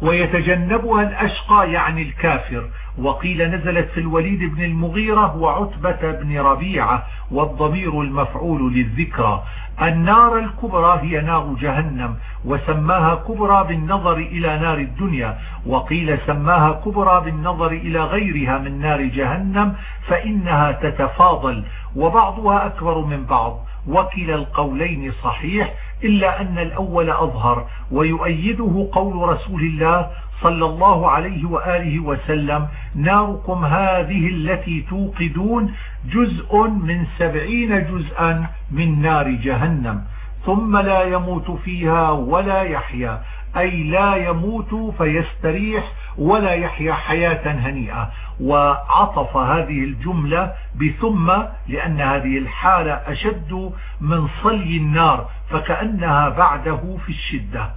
ويتجنبها الأشقى يعني الكافر. وقيل نزلت في الوليد بن المغيرة وعتبة بن ربيعة والضمير المفعول للذكرى. النار الكبرى هي نار جهنم وسماها كبرى بالنظر إلى نار الدنيا. وقيل سماها كبرى بالنظر إلى غيرها من نار جهنم فإنها تتفاضل وبعضها أكبر من بعض. وكلا القولين صحيح إلا أن الأول أظهر ويؤيده قول رسول الله صلى الله عليه وآله وسلم ناركم هذه التي توقدون جزء من سبعين جزءا من نار جهنم ثم لا يموت فيها ولا يحيا أي لا يموت فيستريح ولا يحيا حياة هنيئة. وعطف هذه الجملة بثم لأن هذه الحالة أشد من صلي النار فكأنها بعده في الشدة.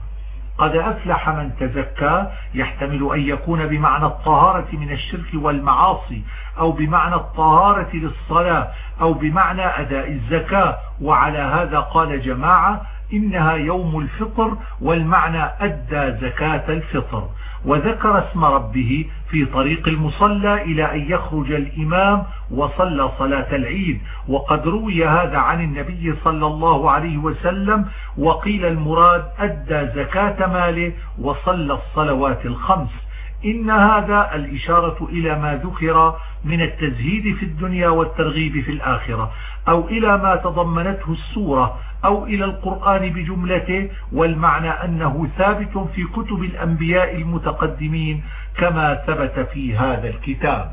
قد أفلح من تزكى يحتمل أن يكون بمعنى الطهارة من الشرك والمعاصي أو بمعنى الطهارة للصلاة أو بمعنى أداء الزكاة. وعلى هذا قال جماعة إنها يوم الفطر والمعنى أدى زكاة الفطر. وذكر اسم ربه في طريق المصلى إلى أن يخرج الإمام وصلى صلاة العيد. وقد روي هذا عن النبي صلى الله عليه وسلم وقيل المراد أدى زكاة ماله وصلى الصلوات الخمس. إن هذا الإشارة إلى ما ذكر من التزهيد في الدنيا والترغيب في الآخرة أو إلى ما تضمنته السورة. أو إلى القرآن بجملته والمعنى أنه ثابت في كتب الأنبياء المتقدمين كما ثبت في هذا الكتاب.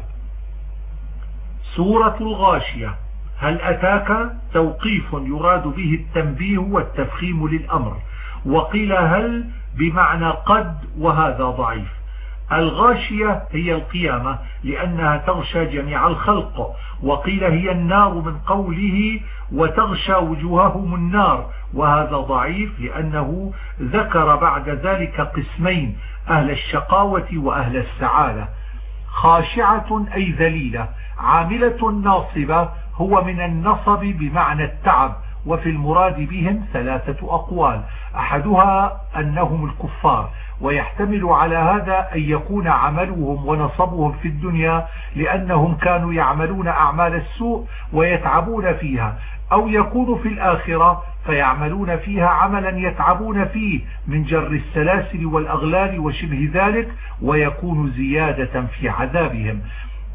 سورة الغاشية هل أتاك؟ توقيف يراد به التنبيه والتفخيم للأمر. وقيل هل بمعنى قد وهذا ضعيف. الغاشية هي القيامة لأنها تغشى جميع الخلق. وقيل هي النار من قوله وتغشى وجوههم النار. وهذا ضعيف لأنه ذكر بعد ذلك قسمين أهل الشقاوة وأهل السعادة. خاشعة أي ذليلة عاملة ناصبة هو من النصب بمعنى التعب. وفي المراد بهم ثلاثة أقوال. أحدها أنهم الكفار ويحتمل على هذا أن يكون عملهم ونصبهم في الدنيا لأنهم كانوا يعملون أعمال السوء ويتعبون فيها أو يكون في الآخرة فيعملون فيها عملا يتعبون فيه من جر السلاسل والأغلال وشبه ذلك ويكون زيادة في عذابهم.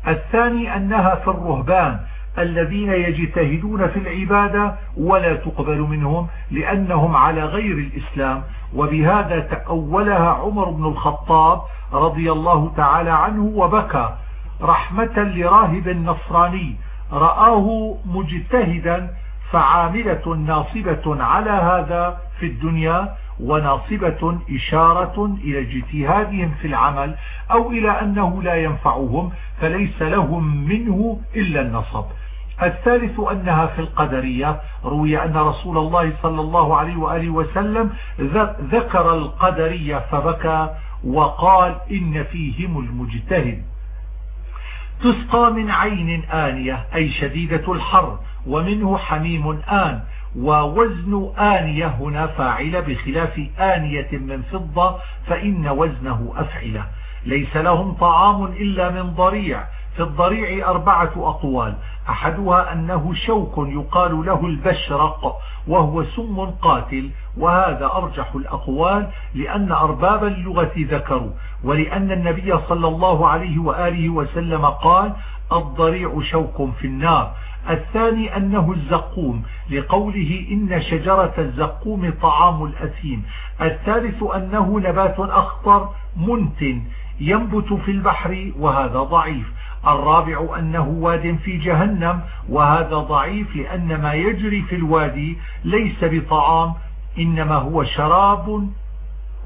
الثاني أنها في الرهبان الذين يجتهدون في العبادة ولا تقبل منهم لأنهم على غير الإسلام. وبهذا تأولها عمر بن الخطاب رضي الله تعالى عنه وبكى رحمة لراهب نصراني رآه مجتهدا فعاملة ناصبة على هذا في الدنيا وناصبة إشارة إلى اجتهادهم في العمل أو إلى أنه لا ينفعهم فليس لهم منه إلا النصب. الثالث أنها في القدرية روي أن رسول الله صلى الله عليه وآله وسلم ذكر القدرية فبكى وقال إن فيهم المجتهد. تسقى من عين آنية أي شديدة الحر ومنه حميم آن ووزن آنية هنا فاعل بخلاف آنية من فضة فإن وزنه أفعلة ليس لهم طعام إلا من ضريع في الضريع أربعة أقوال. أحدها أنه شوك يقال له البشرق وهو سم قاتل. وهذا أرجح الأقوال لأن أرباب اللغة ذكروا. ولأن النبي صلى الله عليه وآله وسلم قال الضريع شوك في النار. الثاني أنه الزقوم لقوله إن شجرة الزقوم طعام الأثيم. الثالث أنه نبات أخضر منتن ينبت في البحر وهذا ضعيف. الرابع أنه واد في جهنم وهذا ضعيف لأن ما يجري في الوادي ليس بطعام إنما هو شراب.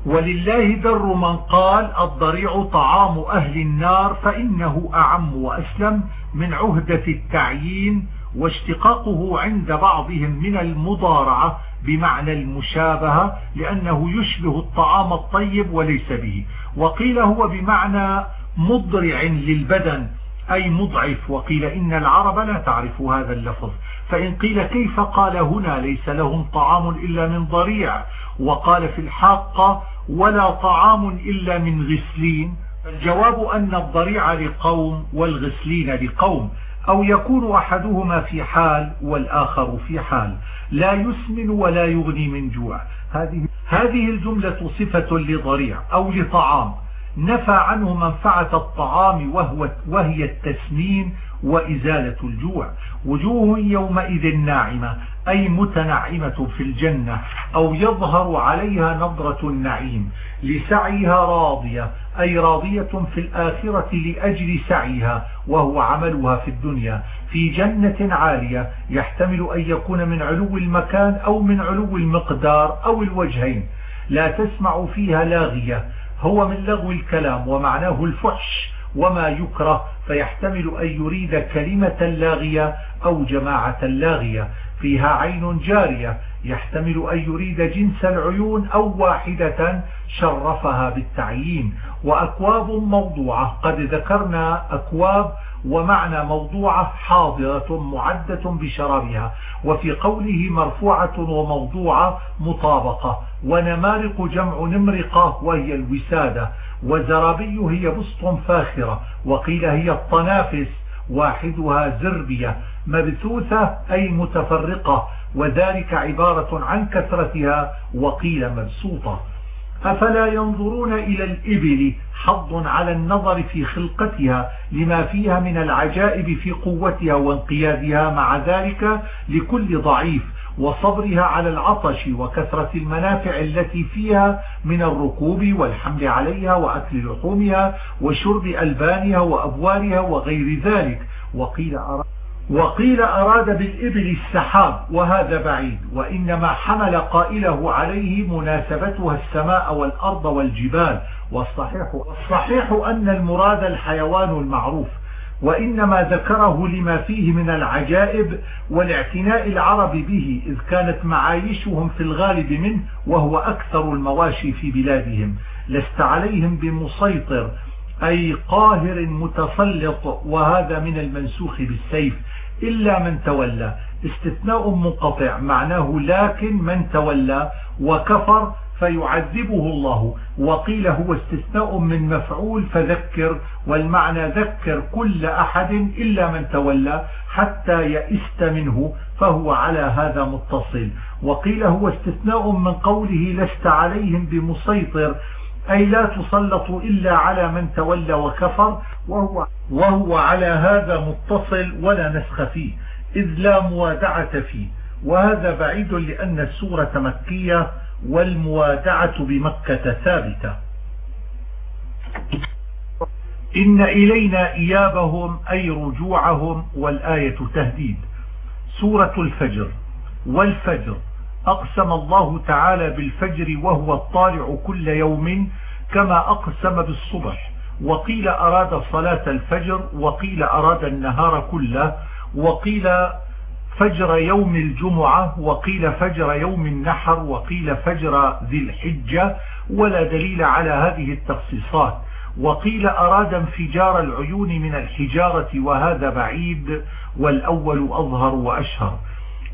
ولله در من قال الضريع طعام أهل النار فإنه أعم وأسلم من عهدة التعيين واشتقاقه عند بعضهم من المضارعة بمعنى المشابهة لأنه يشبه الطعام الطيب وليس به. وقيل هو بمعنى مضرع للبدن أي مضعف وقيل إن العرب لا تعرف هذا اللفظ. فإن قيل كيف قال هنا ليس لهم طعام إلا من ضريع وقال في الحاقة ولا طعام إلا من غسلين. الجواب أن الضريع لقوم والغسلين لقوم أو يكون أحدهما في حال والآخر في حال. لا يسمن ولا يغني من جوع. هذه هذه الجملة صفة لضريع أو لطعام. نفى عنه منفعة الطعام وهو وهي التسمين وإزالة الجوع. وجوه يومئذ ناعمة أي متنعمة في الجنة أو يظهر عليها نظرة النعيم. لسعيها راضية أي راضية في الآخرة لأجل سعيها وهو عملها في الدنيا. في جنة عالية يحتمل أن يكون من علو المكان أو من علو المقدار أو الوجهين. لا تسمع فيها لاغية هو من لغو الكلام ومعناه الفحش وما يكره فيحتمل أن يريد كلمة لاغية أو جماعة لاغية فيها عين جارية. يحتمل أن يريد جنس العيون أو واحدة شرفها بالتعيين. وأكواب موضوعة. قد ذكرنا أكواب ومعنى موضوعة حاضرة معدة بشرابها وفي قوله مرفوعة وموضوعة مطابقة. ونمارق جمع نمرقة وهي الوسادة وزرابي هي بسط فاخرة وقيل هي الطنافس واحدها زربية مبثوثة أي متفرقة وذلك عبارة عن كثرتها وقيل مبسوطة. أفلا ينظرون إلى الإبل حظ على النظر في خلقتها لما فيها من العجائب في قوتها وانقيادها مع ذلك لكل ضعيف وصبرها على العطش وكثرة المنافع التي فيها من الركوب والحمل عليها وأكل لحومها وشرب ألبانها وأبوالها وغير ذلك. وقيل أراد وقيل أراد بالإبل السحاب وهذا بعيد وإنما حمل قائله عليه مناسبتها السماء والأرض والجبال والصحيح, والصحيح أن المراد الحيوان المعروف وإنما ذكره لما فيه من العجائب والاعتناء العرب به إذ كانت معايشهم في الغالب منه وهو أكثر المواشي في بلادهم. لست عليهم بمسيطر أي قاهر متسلط وهذا من المنسوخ بالسيف. إلا من تولى. استثناء منقطع معناه لكن من تولى وكفر فيعذبه الله. وقيل هو استثناء من مفعول فذكر والمعنى ذكر كل أحد إلا من تولى حتى يئست منه فهو على هذا متصل. وقيل هو استثناء من قوله لست عليهم بمسيطر أي لا تسلط إلا على من تولى وكفر وهو, وهو على هذا متصل ولا نسخ فيه إذ لا موادعة فيه. وهذا بعيد لأن السورة مكية والموادعة بمكة ثابتة. إن إلينا إيابهم أي رجوعهم والآية تهديد. سورة الفجر. والفجر. أقسم الله تعالى بالفجر وهو الطالع كل يوم كما أقسم بالصبح وقيل أراد صلاة الفجر وقيل أراد النهار كله وقيل فجر يوم الجمعة وقيل فجر يوم النحر وقيل فجر ذي الحجة ولا دليل على هذه التخصيصات. وقيل أراد انفجار العيون من الحجارة وهذا بعيد والأول أظهر وأشهر.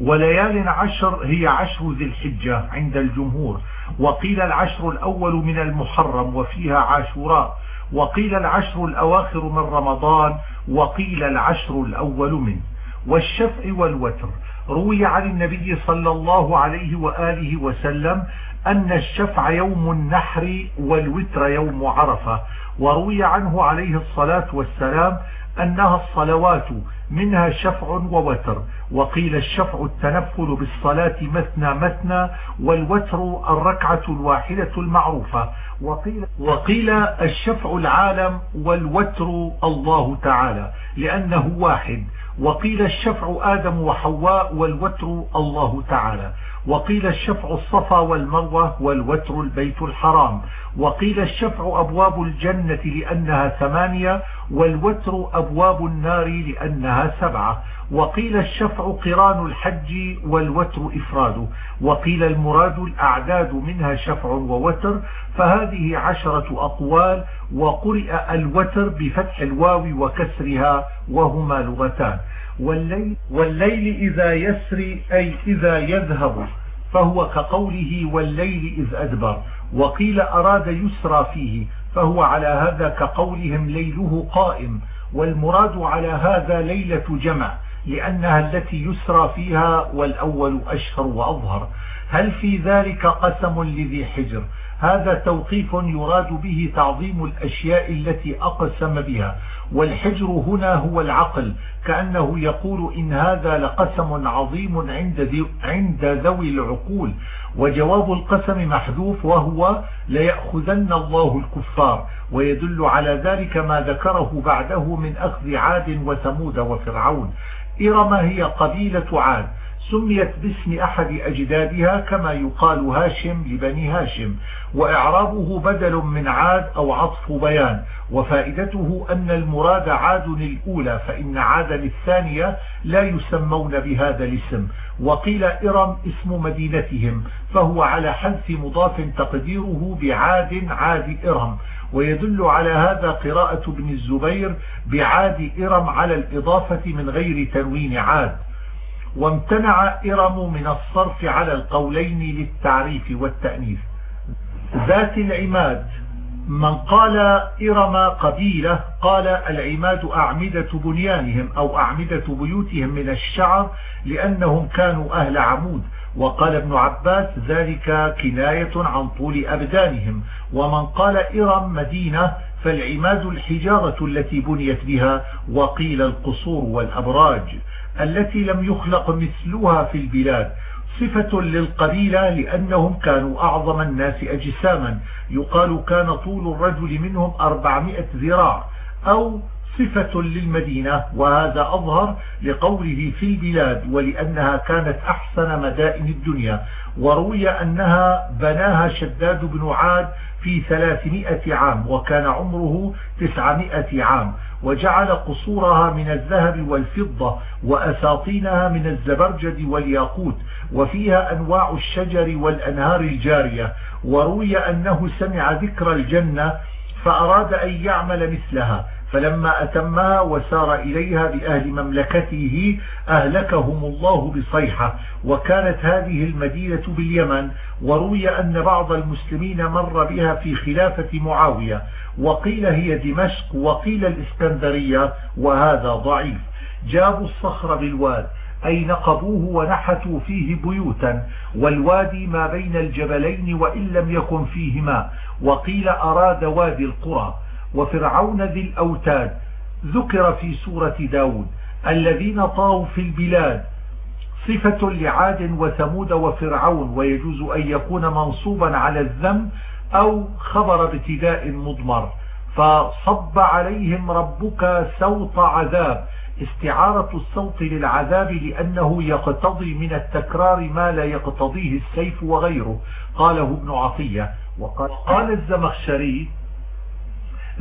وليال عشر هي عشر ذي الحجة عند الجمهور. وقيل العشر الأول من المحرم وفيها عاشوراء. وقيل العشر الأواخر من رمضان وقيل العشر الأول منه والشفع والوتر. روي عن النبي صلى الله عليه وآله وسلم أن الشفع يوم النحر والوتر يوم عرفة. وروي عنه عليه الصلاة والسلام أنها الصلوات منها شفع ووتر وقيل الشفع التنفل بالصلاة مثنى مثنى والوتر الركعة الواحدة المعروفة. وقيل, وقيل الشفع العالم والوتر الله تعالى لأنه واحد. وقيل الشفع آدم وحواء والوتر الله تعالى. وقيل الشفع الصفا والمروة والوتر البيت الحرام. وقيل الشفع أبواب الجنة لأنها ثمانية والوتر أبواب النار لأنها سبعة. وقيل الشفع قران الحج والوتر إفراده. وقيل المراد الأعداد منها شفع ووتر. فهذه عشرة أقوال وقرئ الوتر بفتح الواو وكسرها وهما لغتان. والليل, والليل إذا يسري أي إذا يذهب فهو كقوله والليل إذ أدبر. وقيل أراد يسرى فيه فهو على هذا كقولهم ليله قائم. والمراد على هذا ليلة جمع لأنها التي يسرى فيها والأول أشهر وأظهر. هل في ذلك قسم لذي حجر؟ هذا توقيف يراد به تعظيم الأشياء التي أقسم بها. والحجر هنا هو العقل كأنه يقول إن هذا لقسم عظيم عند, عند ذوي العقول وجواب القسم محذوف وهو ليأخذن الله الكفار ويدل على ذلك ما ذكره بعده من أخذ عاد وثمود وفرعون. إرم هي قبيلة عاد سميت باسم أحد أجدادها كما يقال هاشم لبني هاشم وإعرابه بدل من عاد أو عطف بيان وفائدته أن المراد عاد الأولى فإن عادا الثانية لا يسمون بهذا الاسم وقيل إرم اسم مدينتهم فهو على حذف مضاف تقديره بعاد عاد إرم ويدل على هذا قراءة ابن الزبير بعاد إرم على الإضافة من غير تنوين عاد. وامتنع إرم من الصرف على القولين للتعريف والتأنيث. ذات العماد من قال إرم قبيلة قال العماد أعمدة بنيانهم أو أعمدة بيوتهم من الشعر لأنهم كانوا أهل عمود. وقال ابن عباس ذلك كناية عن طول أبدانهم. ومن قال إرم مدينة فالعماد الحجارة التي بنيت بها وقيل القصور والأبراج. التي لم يخلق مثلها في البلاد صفة للقبيلة لأنهم كانوا أعظم الناس أجساما. يقال كان طول الرجل منهم أربعمائة ذراع أو صفة للمدينة وهذا أظهر لقوله في البلاد ولأنها كانت أحسن مدائن الدنيا. وروي أنها بناها شداد بن عاد في ثلاثمائة عام وكان عمره تسعمائة عام. وجعل قصورها من الذهب والفضة وأساطينها من الزبرجد والياقوت وفيها أنواع الشجر والأنهار الجارية. وروي أنه سمع ذكر الجنة فأراد أن يعمل مثلها. فلما أتمها وسار إليها بأهل مملكته أهلكهم الله بصيحة. وكانت هذه المدينة باليمن. وروي أن بعض المسلمين مر بها في خلافة معاوية. وقيل هي دمشق وقيل الإسكندرية وهذا ضعيف. جابوا الصخر بالواد أي نقبوه ونحتوا فيه بيوتا. والوادي ما بين الجبلين وإن لم يكن فيه ماء وقيل أراد وادي القرى. وفرعون ذي الأوتاد. ذكر في سورة داود الذين طاوا في البلاد صفة لعاد وثمود وفرعون ويجوز أن يكون منصوبا على الذم أو خبر ابتداء مضمر. فصب عليهم ربك سوط عذاب. استعارة الصوت للعذاب لأنه يقتضي من التكرار ما لا يقتضيه السيف وغيره. قاله ابن عطية. وقال الزمخشري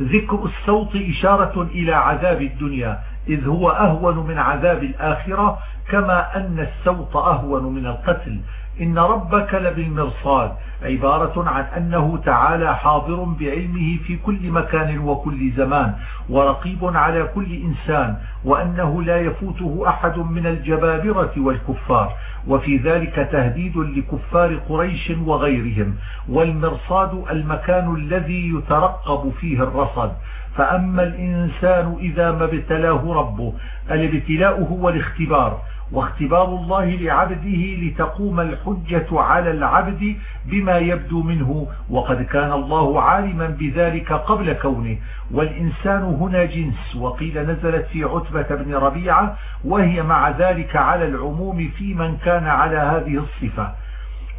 ذكر الصوت إشارة إلى عذاب الدنيا إذ هو أهون من عذاب الآخرة كما أن السوط أهون من القتل. إن ربك لبالمرصاد عبارة عن أنه تعالى حاضر بعلمه في كل مكان وكل زمان ورقيب على كل إنسان وأنه لا يفوته أحد من الجبابرة والكفار وفي ذلك تهديد لكفار قريش وغيرهم والمرصاد المكان الذي يترقب فيه الرصد. فأما الإنسان إذا ما ابتلاه ربه الابتلاء هو الاختبار واختبار الله لعبده لتقوم الحجة على العبد بما يبدو منه وقد كان الله عالما بذلك قبل كونه. والإنسان هنا جنس وقيل نزلت في عتبة بن ربيعة وهي مع ذلك على العموم في من كان على هذه الصفة.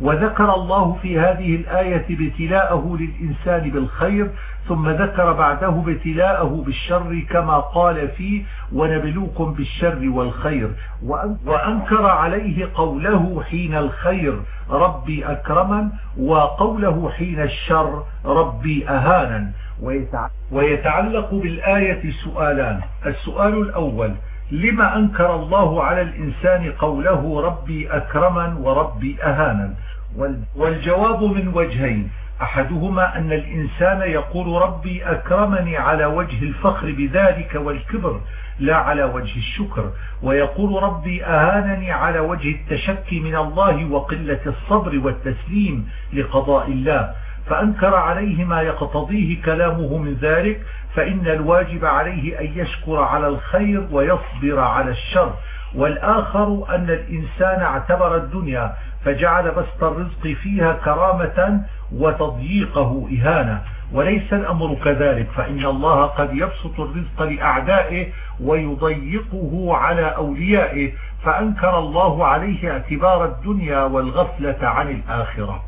وذكر الله في هذه الآية ابتلاءه للإنسان بالخير ثم ذكر بعده ابتلاءه بالشر كما قال فيه ونبلوكم بالشر والخير. وأنكر عليه قوله حين الخير ربي أكرما وقوله حين الشر ربي أهانا ويتعلق بالآية سؤالان. السؤال الأول لما أنكر الله على الإنسان قوله ربي أكرما وربي أهانا والجواب من وجهين. أحدهما أن الإنسان يقول ربي أكرمني على وجه الفخر بذلك والكبر لا على وجه الشكر. ويقول ربي أهانني على وجه التشكي من الله وقلة الصبر والتسليم لقضاء الله. فأنكر عليه ما يقتضيه كلامه من ذلك فإن الواجب عليه أن يشكر على الخير ويصبر على الشر. والآخر أن الإنسان اعتبر الدنيا فجعل بسط الرزق فيها كرامة وتضييقه إهانة. وليس الأمر كذلك فإن الله قد يبسط الرزق لأعدائه ويضيقه على أوليائه فأنكر الله عليه اعتبار الدنيا والغفلة عن الآخرة.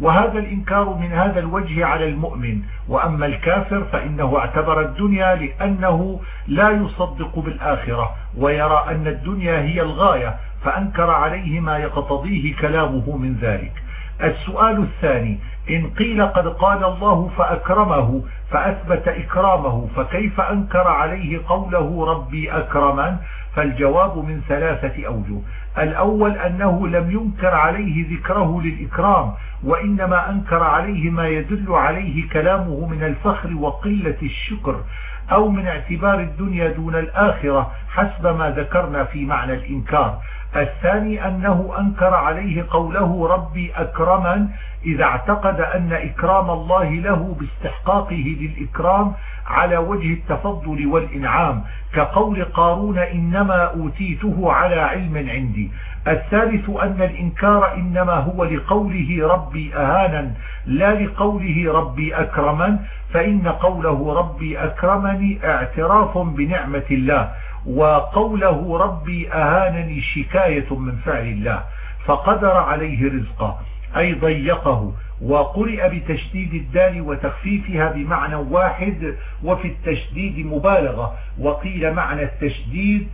وهذا الإنكار من هذا الوجه على المؤمن. وأما الكافر فإنه اعتبر الدنيا لأنه لا يصدق بالآخرة ويرى أن الدنيا هي الغاية فأنكر عليه ما يقتضيه كلامه من ذلك. السؤال الثاني إن قيل قد قال الله فأكرمه فأثبت إكرامه فكيف أنكر عليه قوله ربي أكرما فالجواب من ثلاثة أوجه. الأول أنه لم ينكر عليه ذكره للإكرام وإنما أنكر عليه ما يدل عليه كلامه من الفخر وقلة الشكر أو من اعتبار الدنيا دون الآخرة حسب ما ذكرنا في معنى الإنكار. الثاني أنه أنكر عليه قوله ربي أكرما إذا اعتقد أن إكرام الله له باستحقاقه للإكرام على وجه التفضل والإنعام كقول قارون إنما أوتيته على علم عندي. الثالث أن الإنكار إنما هو لقوله ربي أهانا لا لقوله ربي أكرما فإن قوله ربي أكرمني اعتراف بنعمة الله. وقوله ربي أهانني شكاية من فعل الله فقدر عليه رزقه أي ضيقه وقرئ بتشديد الدال وتخفيفها بمعنى واحد وفي التشديد مبالغة وقيل معنى التشديد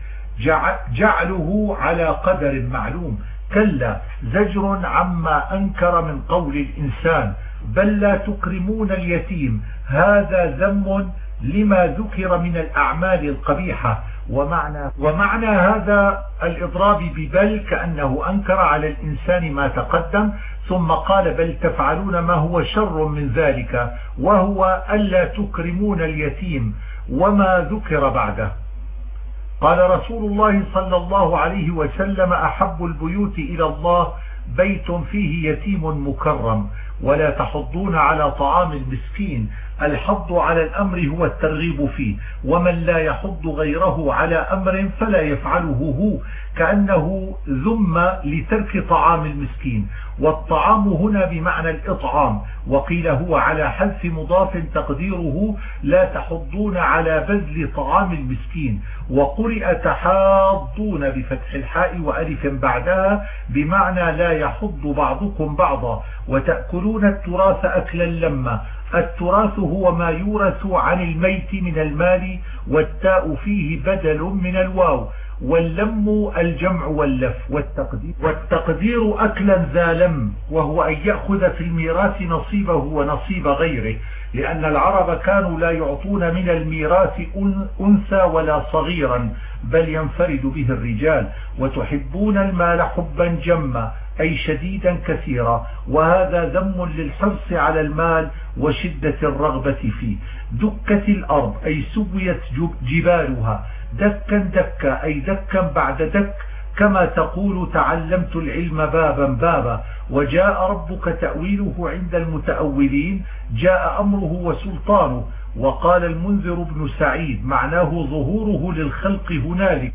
جعله على قدر معلوم. كلا زجر عما أنكر من قول الإنسان بل لا تكرمون اليتيم هذا ذم لما ذكر من الأعمال القبيحة. ومعنى, ومعنى هذا الإضراب ببل كأنه أنكر على الإنسان ما تقدم ثم قال بل تفعلون ما هو شر من ذلك وهو ألا تكرمون اليتيم وما ذكر بعده. قال رسول الله صلى الله عليه وسلم أحب البيوت إلى الله بيت فيه يتيم مكرم. ولا تحضون على طعام المسكين. الحض على الأمر هو الترغيب فيه. ومن لا يحض غيره على أمر فلا يفعله هو. كأنه ذم لترك طعام المسكين. والطعام هنا بمعنى الإطعام. وقيل هو على حذف مضاف تقديره لا تحضون على بذل طعام المسكين. وقرئ تحاضون بفتح الحاء وألف بعدها بمعنى لا يحض بعضكم بعضا. وتأكلون التراث أكلا لما. التراث هو ما يورث عن الميت من المال والتاء فيه بدل من الواو. واللم الجمع واللف والتقدير, والتقدير أكلا ذا لم وهو أن يأخذ في الميراث نصيبه ونصيب غيره لأن العرب كانوا لا يعطون من الميراث أنثى ولا صغيرا بل ينفرد به الرجال وتحبون المال حبا جما أي شديدا كثيرا وهذا ذم للحرص على المال وشدة الرغبة فيه. دكت الأرض أي سويت جبالها دكا دكا أي دكا بعد دك كما تقول تعلمت العلم بابا بابا. وجاء ربك تأويله عند المتأولين جاء أمره وسلطانه. وقال المنذر بن سعيد معناه ظهوره للخلق هنالك.